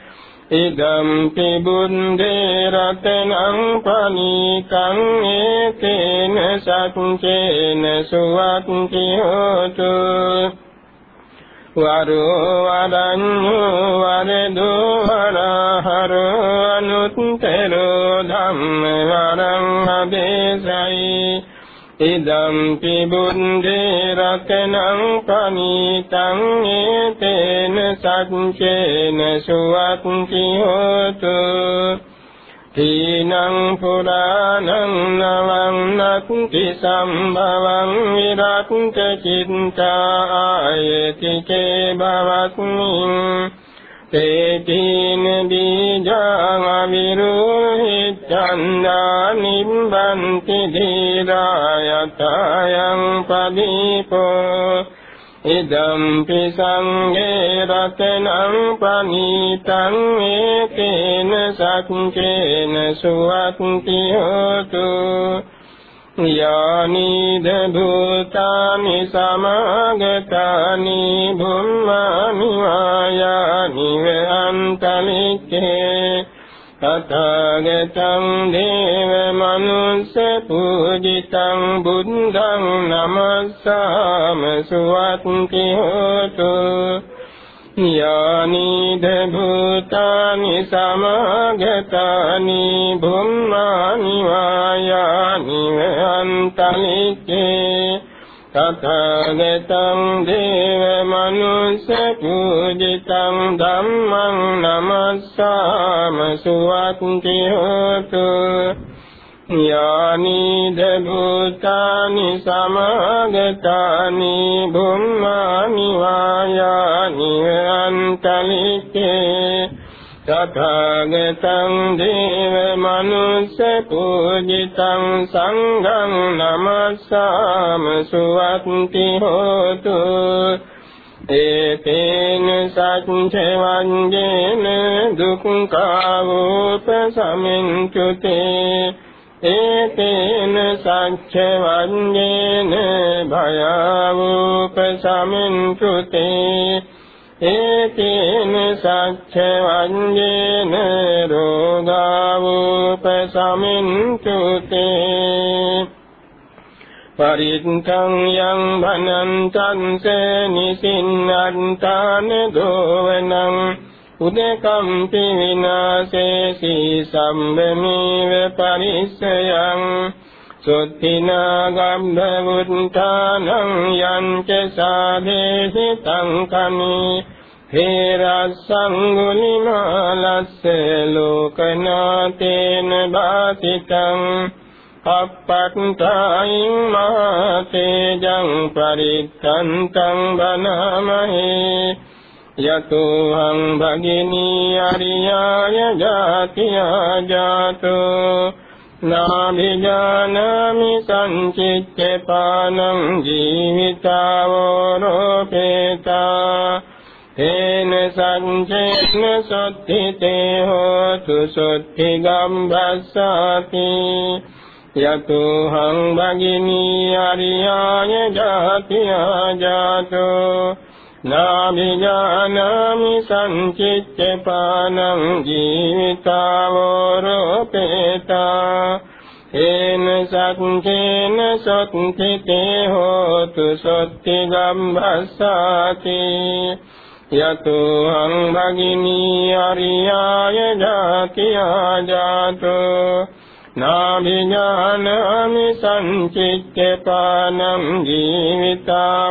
ඉදම්පි බුන්දේ රතනං පනීකං ඒතේන සත්චේන සුවත්ති හෝතු වරෝ වදඤ්ඤෝ වරදෝ හරහරෝ අනුත්තරෝ ධම්ම වරං අදේශයි ඉදම්පි බුන්දේ රතනං පනීතං ඒතේන සච්චේන සුවත්ති හෝතු තීනං පුරාණං නවං නත්ති සම්භවං විරත්ත චින්තා ආයති කේ භවස්මින් තේතින බීජං අවිරුහිච්ඡන්දා නිබ්බන්ති ධීරායතයන් පදීපෝ ඉදම්පි සංඝේ රතනං පනීතං ඒකේන සක්කේන සුවත්ති හෝතු යානිද භූතානි සමාගතානි භුම්මානි වායානි වේන්තලික්ඛේ තථාගතං දේව මනුස්ස පූජිතං බුද්ධං නමස්සාම සුවත්ති හෝතු. යානිද භූතානි සමාගතානි භුම්මානි වායානි වේන්තලික්ඛේ තථාගතං දේව මනුස්ස පූජිතං ධම්මං නමස්සාම සුවත්ති හෝතු යානි දභූතානි සමාගතානි බුම්මානි වායානි අන්තලිකේ තථාගතං දේව මනුස්ස පූජිතං සංඝං නමස්සාම සුවත්ති හෝතු. ඒතේන සච්ච වංජේන දුක්ඛාවෝප සමින්චුතේ ඒතේන සච්ච වංජේන භයාවෝප සමින්චුතේ ඒතේන සච්ච වංජේන රෝගාවුපසමින්තුතේ පරිත්තං යං භනන්තං නිසින්නන්තාන දෝවනං. උදකම්පි විනාශේසි සම්බමීව පරිස්සයං. සුත්තිනා ගම්භවුත්තානං යංච සාදේසි තං කමි. හේරස්සං ගුලිමාලස්ස ලෝකනාතේන බාතිතං අප්පට්ඨායින් මාතේජං පරිත්තන්තං බනමහේ යතෝහං භගිනී අරියාය ජාතියා ජාතෝ නාභිජානාමි සංචිච්ච පානං ජීවිතාවෝරෝපේතා තේන සංචේන සොත්තිතේ හෝතු සොත්ති ගම්බස්සාති යතෝහං භගිනී අරියාය ජාතියා ජාතෝ නාභිජානාමි සංචිච්ච පානං ජීවිතාවෝරෝපේතා ඒන සත්චේන සත්තිතේ හෝතු සොත්ති ගම්භස්සාති යතෝ අං භගිනී අරියාය ජාතියා ජාතෝ නාභිඥානමි සංචිත්ත පානං ජීවිතාවෝරෝපේතා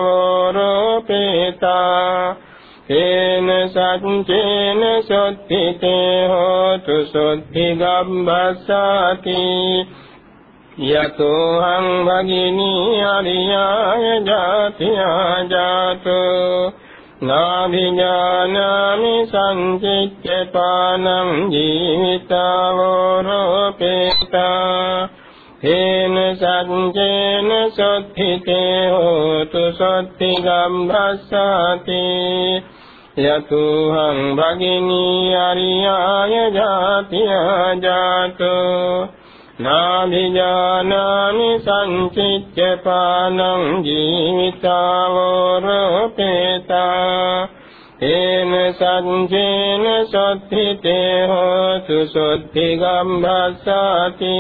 හේන සච්චේන සොත්තිතේ හෝතු සොත්ති ගම්බස්සාති යතෝ හං භගිනී අරියාය ජාතියා ජාතෝ නාභිඥානාමි සංචිත්ත පානං ජීවිතාවෝරෝපේතා හේන සංචේන සොත්තිතේ හෝතු සොත්ති ගම්භස්සාති යතුහං භගිනී අරියාය ජාතියා ජාතෝ නාභිඥානාමි සංචිච්ච පානං ජීවිතාවෝරපේතා ඒන සංචේන සොත්තිතේ හෝතු සොත්ති ගම්භස්සාති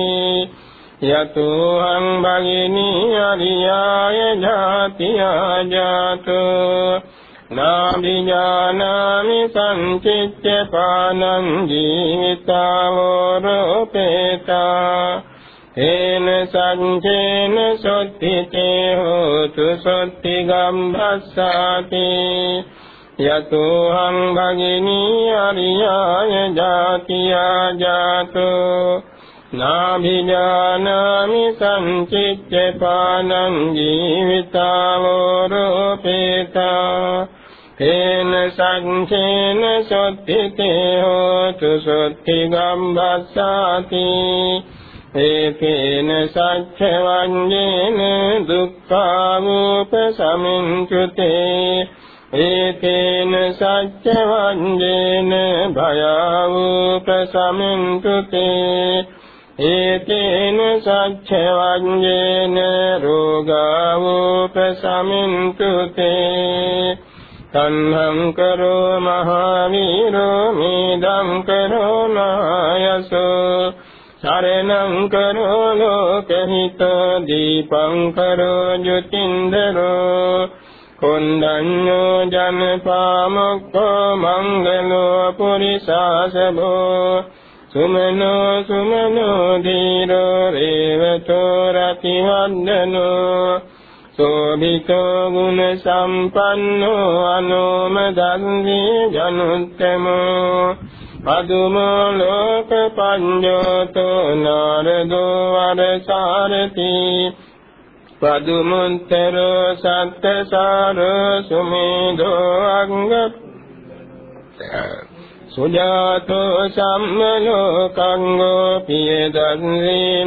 යතුහං භගිනී අරියාය ජාතියා ජාතෝ නාභිඥානාමි සංචිච්ච පානං ජීවිතාවෝරෝපේතා ඒන සංචේන සොත්තිතේ හෝතු සොත්ති ගම්භස්සාති යතෝහං භගිනී අරියාය ජාතියා ජාතෝ නාභිඥානාමි සංචිච්ච පානං ජීවිතාවෝරෝපේතා තේන සංචේන සොත්තිතේ හෝතු සොත්ති ගම්බස්සාති ඒකේන සච්ච වඤ්ඤේන දුක්ඛාවූප සමින්චුතේ ඒකේන සච්ච වඤ්ඤේන භයාවූප සමින්චුතේ ඒතේන සච්ච වඤ්ඤේන රෝගාවූප සමින්තුතේ තණ්හං කරෝ මහවීරෝ මේදං කරෝ නායසෝ සරණං කරෝ ලෝකහිත දීපං කරෝ ජුතින්දරෝ කුණ්ඩඤ්ඤෝ ජනපාමොක්ඛෝ මංගලෝ පුරිසාසභෝ සුමනෝ සුමනෝ ධීරෝ රේවතෝ රතිවන්දනෝ සෝභිතෝ ගුණ සම්පන්නෝ අනෝම ධම්මේ ජනුත්තමෝ අදුමෝ ලෝක පඤ්ඤෝතෝ නාරදෝ වරසාරති පදුමුත්තර සත්තසාර සුමේදෝ අංග සුජාතෝ සම්මලෝකං ගෝපිය දස්සී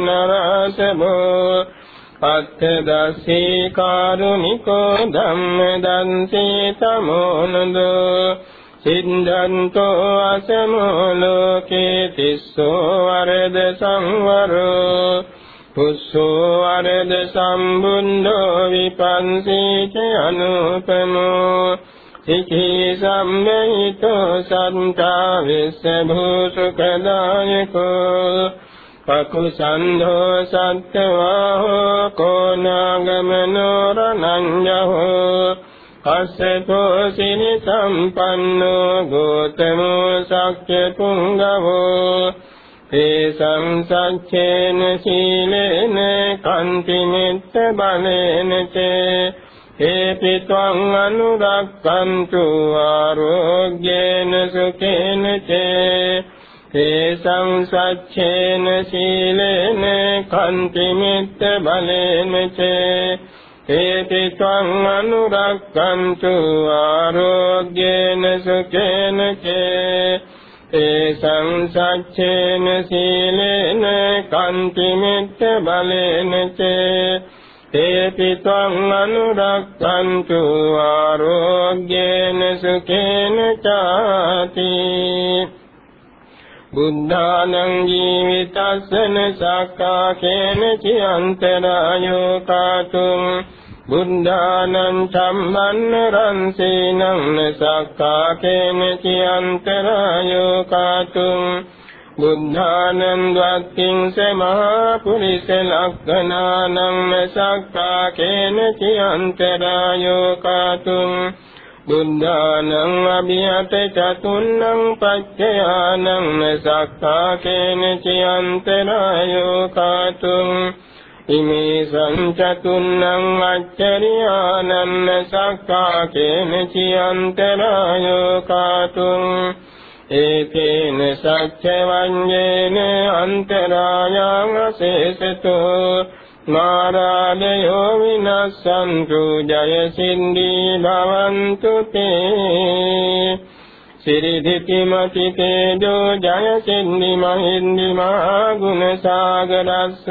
නරසබෝ අත්ථදස්සී කාරුණිකෝ ධම්ම දන්සේ තමෝනදෝ සිද්ධන්තෝ අසමෝ ලෝකේ තිස්සෝ වරද සංවරෝ පුස්සෝ වරද සම්බුද්ධෝ විපන්සීච අනුපමෝ සිකී සම්මහිතෝ සන්තා විස්ස භූසුකදායකෝ පකුසන්ධෝ සත්ත්වාහෝ කෝනාගමනෝ රණඤ්ඤහෝ අස්සතෝ සිනි සම්පන්නෝ ගෝතමෝ සක්්‍ය පුංගවෝ තේසං සච්චේන සීලේන කන්ති මෙත්ත බලේන චේ හේපි ත්වං අනුරක්ඛන්තු ආරෝග්‍යේන සුඛේන චේ තේසං සච්චේන සීලේන කන්ති මෙත්ත බලේන චේ ඒති ත්වං අනුරක්ඛන්තු ආරෝග්‍යේන සුඛේන චේ තේසං සච්චේන සීලේන කන්ති මෙත්ත බලේන චේ ඒති ත්වං අනුරක්ඛන්තු ආරෝග්‍යේන සුඛේන චාති බුද්ධානං ජීවිතස්සන සක්කා කේන චියන්තරායෝ කාතුම්. බුද්ධානං සම්මන්න රන්සේනං සක්කා කේන චියන්තරායෝ කාතුම්. බුද්ධානං ද්වත්තිං සමහා පුරිස ලක්ඛනානං සක්කා කේන චියන්තරායෝ කාතුම්. බුද්ධානං අභියත චතුන්නං පච්චයානං සක්ඛා කේන චයන්තරායෝ කාතුං ඉමේ සංචතුන්නං අච්චරියානං සක්ඛා කේන චයන්තරායෝ කාතුං ඒකේන සච්ච වඤ්ඤේන අන්තරායං අසේසතෝ මාරාදයෝ විනස්සන්තු ජය සින්දී භවන්තු තේ. සිරිධිතිමති තේජෝ ජය සින්දි මහින්දි මහා ගුණ සාගරස්ස.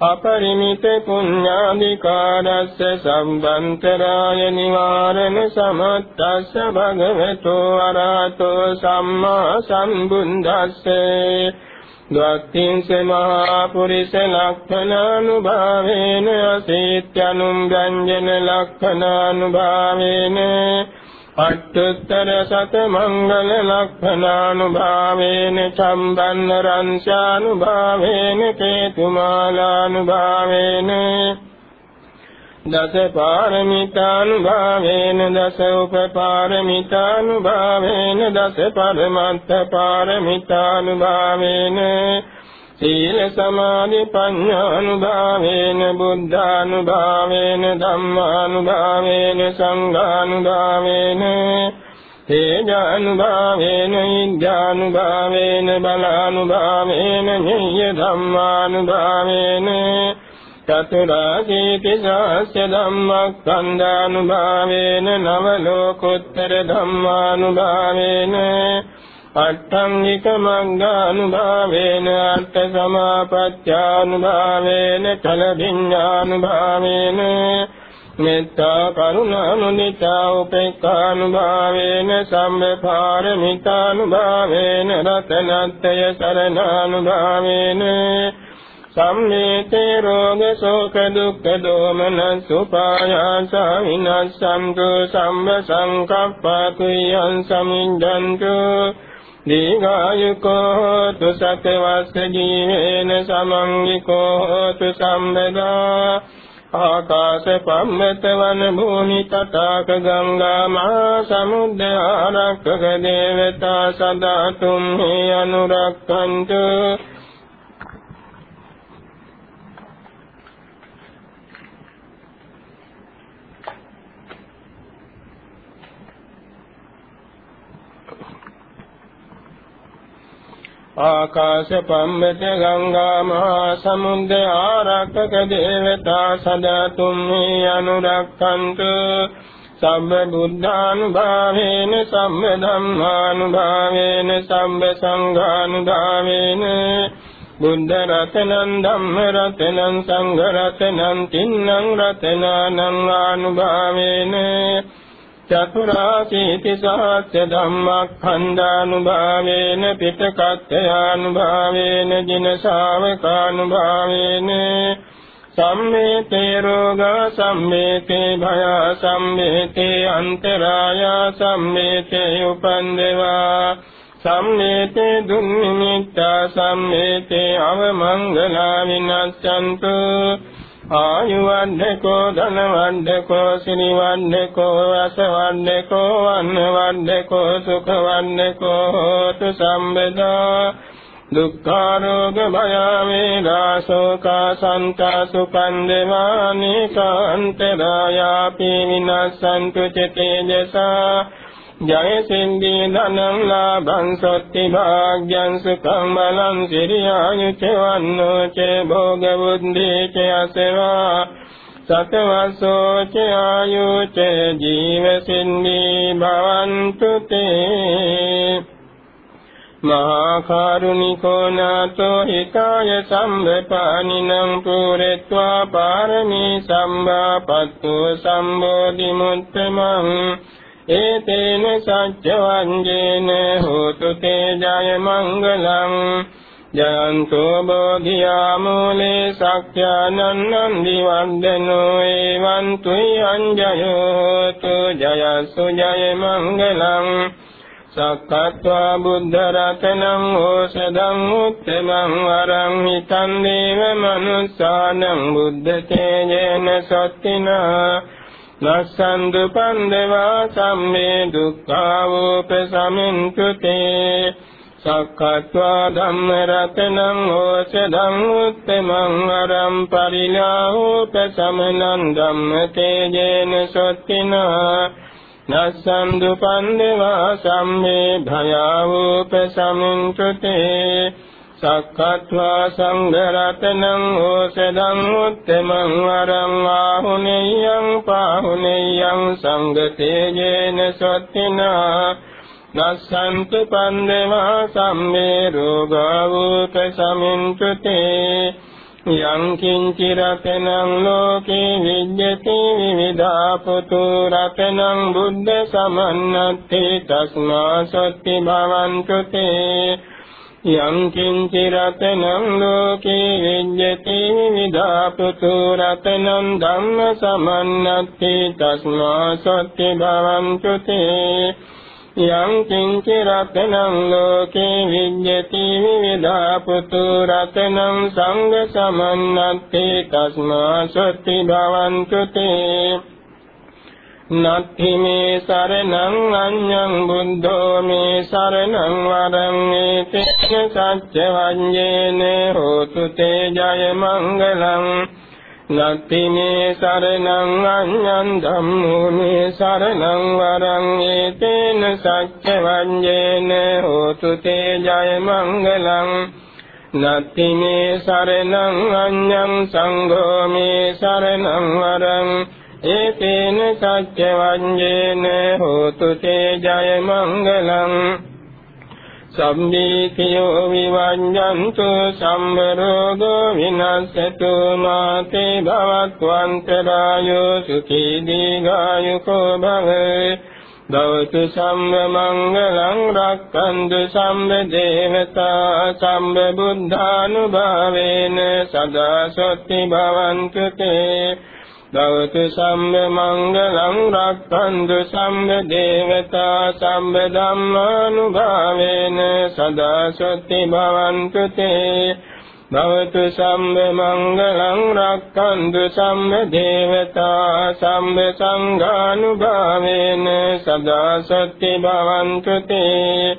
අපරිමිත පුඤ්ඤාදිකාරස්ස සම්බන්තරාය නිවාරණ සමත්තස්ස භගවතෝ අරහතෝ සම්මා සම්බුද්දස්සේ. ද්වක්ඛින්ස මහා පුරිස ලක්ඛනානුභාවේන අසීත්‍යනුම් ගංජන ලක්ඛනානුභාවේන අට්ඨතර සත මංගල ලක්ඛනානුභාවේන සම්බන්ධ රංශානුභාවේන කේතුමාලානුභාවේන දස පාරමිතානුභාවේන දස උපපාරමිතානුභාවේන දස පරමත්ත පාරමිතානුභාවේන සීල සමාධි ප්‍රඥානුභාවේන බුද්ධානුභාවේන ධම්මානුභාවේන සංඝානුභාවේන තේජානුභාවේන ඉද්ධානුභාවේන බලානුභාවේන නිය්‍ය ධම්මානුභාවේන චතුරාසීති සාස්‍ය ධම්මස්කන්ධානුභාවේන නව ලෝකෝත්තර ධම්මානුභාවේන අට්ඨංගික මග්ගානුභාවේන අට්ඨ සමාපත්‍යානුභාවේන චල විඤ්ඤානුභාවේන මෙත්තා කරුණා මුදිතා උපේක්ඛානුභාවේන සම්බපාරමිතානුභාවේන රතනත්තය සරණානුභාවේන සම්මේතේ රෝග ශෝක දුක්ඛ දෝමන සුපායාස විනස්සන්තු සම්ම සංකප්පතුයං සමින්දන්තු දීඝායුකෝ තු සතවස්ස ජීවේන සමංගිකෝ තු සම්බදා ආකාශ පම්මත වන භූමි තටාක ගංගා මහා සමුද්ද ආරක්ෂක දේවතා සදා තුම්හි අනුරක්ඛන්තු ආකාශ පම්බත ගංගා මහා සමුද්ද ආරක්ෂක දේවතා සදාතුම් මේ අනුරක්ඛන්තු. සම්බ බුද්ධානුභාවේන සම්බ ධම්මානුභාවේන සම්බ සංඝානුභාවේන. බුද්ධ රතනං ධම්ම රතනං සංඝ රතනං තින්නං රතනානං ආනුභාවේන. චතුරාසීති සහස්ස ධම්මක්ඛන්දානුභාවේන පිටකත්ථයානුභාවේන ජින ශාවකානුභාවේන සම්මේතේ රෝග සම්මේතේ භය සම්මේතේ අන්තරාය සම්මේතේ උපන්දේවා සම්මේතේ දුන්නිමිත්තා සම්මේතේ අවමංගලා විනස්සන්තු ආයුවන්නකෝ ධනවන්නකෝ සිරිවන්නකෝ රසවන්නකෝ වන්නවන්නකෝ සුඛවන්නකෝ හෝතු සම්බදා. දුක්ඛාරෝග භය වේදාසෝකා සන්තා සුඛන්දවානි කාන්තරායාපි විනස්සන්තු චතේජසා ජය සින්දී ධනං ලාභං සොත්ති භාග්‍යං සුඛං බලං සිරියායුච වන්නෝ ච භෝග බුද්ධි ච අසවා සතවසෝ ච ආයුච ජීව සින්දී භවන්තු තේ මහා කරුණිකෝ නාතෝ හිතාය සම්බපානිනං පුරෙත්වා පාරමී සම්බාපත්තු සම්බෝධි මුත්තමං ඒතේන සච්ච වංජේන හෝතු තේ ජය මංගලං ජයන්තෝ බෝධියා මූලේ සක්ඛ්‍යානන්නං දිවන්දනෝ එවං තුයි අංජයෝ තු ජයසු ජය මංගලං සක්කත්වා බුද්ධ රතනං ඕසදං උත්තමං වරං හිතං දේව මනුස්සානං බුද්ධ තේජේන සත්තිනා නස්සන්දු පන්දවා සම්මේ දුක්ඛාවෝප සමින්තු තේ සක්කත්වා ධම්ම රතනං ඕසදං උත්තමං වරං පරිලාහෝප සමනං ධම්ම තේජේන සත්තිනා. නස්සන්දු පන්දවා සම්මේ භයාවෝපසමින්තුතේ. සක්කත්වා සංඝරතනං ඕසදං උත්තමං වරං ආහුනේයං පාහුනේයං සංගතේජේන සත්තිනා නස්සන්තු පන්දවා සම්මේ රෝගාවෝපසමින්තුතේ යං කිංචි රතනං ලෝකේ විජ්ජති විවිධා පුතු රතනං බුද්ධ සමන්නත්ති තස්මා සත්‍ති භවන්තු තේ යං කිංචි රතනං ලෝකේ විජ්ජති විවිධා පුතු රතනං ධම්ම සමන්නත්ති තස්මා සත්‍ති භවන්තු තේ. යං කිංච රතනං ලෝකේ විඤ්ඤති විවිධා පුතු රතනං සංඝ සමන්නත්ති තස්මා සති භවන්තු තේ. නත්ථි මේ සරණං අඤ්ඤං බුද්ධෝ මේ සරණං වරං ඒතේන සච්ච වඤ්ඤේන හෝතු තේ ජය මංගලං. නත්ති මේ සරණං අඤ්ඤං ධම්මෝ මේ සරණං වරං ඒතේන සච්ච වඤ්ඤේන හෝතු තේ ජය මංගලං. නත්ති මේ සරණං අඤ්ඤං සංඝෝ මේ සරණං වරං ඒතේන සච්ච වඤ්ඤේන හෝතු තේ ජය මංගලං. සම්මේකයෝ විවඤ්ඤන්තු සම්මරෝගෝ විනස්සතු මාතේ භවත්වන්තරායෝ සුඛී දීඝායුකෝ භවේ. දවතු සම්ම මංගලං රක්ඛන්තු සම්ම දේවතා සම්ම බුද්ධානුභාවේන සදා සොත්ති භවන්තු තේ දවතු සම්ම මංගලං රක්ඛන්තු සම්ම දේවතා සම්ම ධම්මානුභාවේන සදා සොත්ති භවන්තු තේ. භවතු සම්ම මංගලං රක්ඛන්තු සම්ම දේවතා සම්ම සංඝානුභාවේන සදා සොත්ති භවන්තු තේ.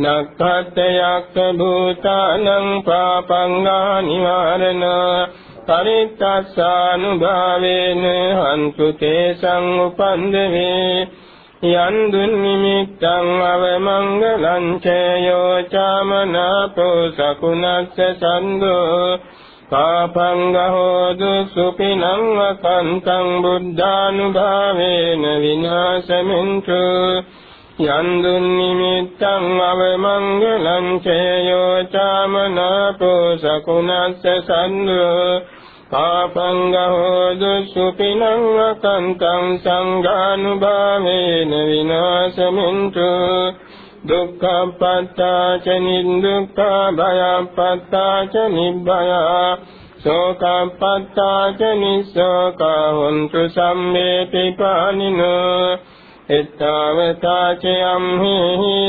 නක්ඛත්යක්ඛ භූතානං පාපංගා නිවාරණා පරිත්තස්සානුභාවේන හන්තු තේසං උපන්දවේ යන් දුන් නිමිත්තං අවමංගලං චයෝ චාමනාපෝ සකුණස්ස සන්දෝ පාපංගහෝදු සුපිනං අකන්තං බුද්ධානුභාවේන විනාශමින්තු යන් දුන් නිමිත්තං අවමංගලං චයෝ චාමනාපෝ සකුණස්ස සන්දෝ පාපංගහෝදු සුපිනං අකන්තං සංඝානුභාවේන විනාශමින්තු දුක්ඛපත්තා ච නිදුක්ඛා භයපත්තා ච නිබ්බයා ශෝකපත්තා ච නිස්සෝකා හොන්තු සම්මේති පානිනෝ එත්තාවතා ච යම්හි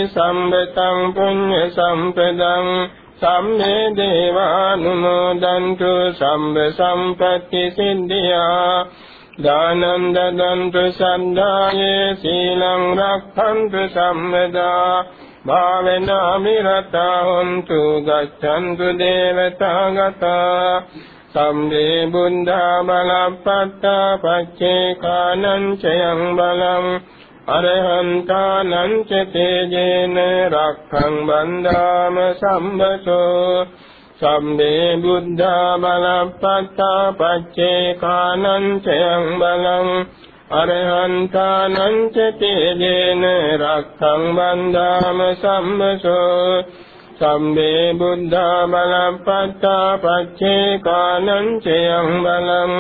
සම්බතං පුඤ්ඤ සම්පදං සම්මේ දේවානුමෝදන්තු සම්බ සම්පත්ති සිද්ධියා. දානං දදන්තු සද්ධායේ සීලං රක්ඛන්තු සම්මදා. භාවනා මිරතා හොන්තු ගච්ඡන්තු දේවතා ගතා. සම්මේ බුද්ධා බලප්පත්තා පච්චේ කානං චයං බලං අරහන්තානං ච තේජේන රක්ඛං බන්දාම සම්බසෝ සම්මේ බුද්ධා බලප්පත්තා පච්චේ කානං චයං බලං අරහන්තානං ච තේජේන රක්ඛං බන්දාම සම්බසෝ සම්මේ බුද්ධා බලප්පත්තා පච්චේ කානං චයං බලං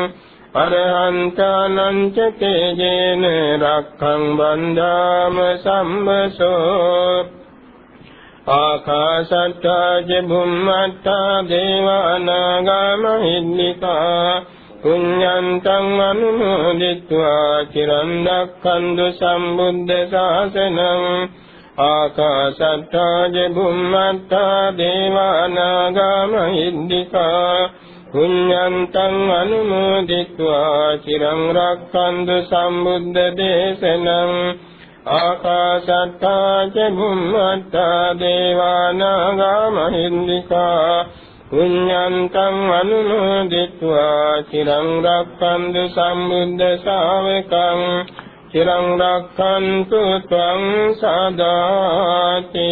අරහන්තානං ච තේජේන රක්ඛං බන්ධාම සම්මසෝ ආකාශට්ටා ච භුම්මට්ටා දේවානාගාමහිද්దికා පුඤ්ඤන්තං අනුමෝදිत्वा චිරන් රක්ඛන්තු සම්බුද්ධ ශාසනං ආකාශට්ටා ච භුම්මට්ටා දේවානාගාමහිද්దికා පුඤ්ඤන්තං අනුමෝදිत्वा চিරං රක්ඛන්තු සම්බුද්ධ දේශනං ආකාශත්තා ච බුම්මත්තා දේවානාගා මහින්దికා පුඤ්ඤන්තං අනුමෝදිत्वा চিරං රක්ඛන්තු සම්බුද්ධ ශාවකං চিරං රක්ඛන්තු ත්වං සදාති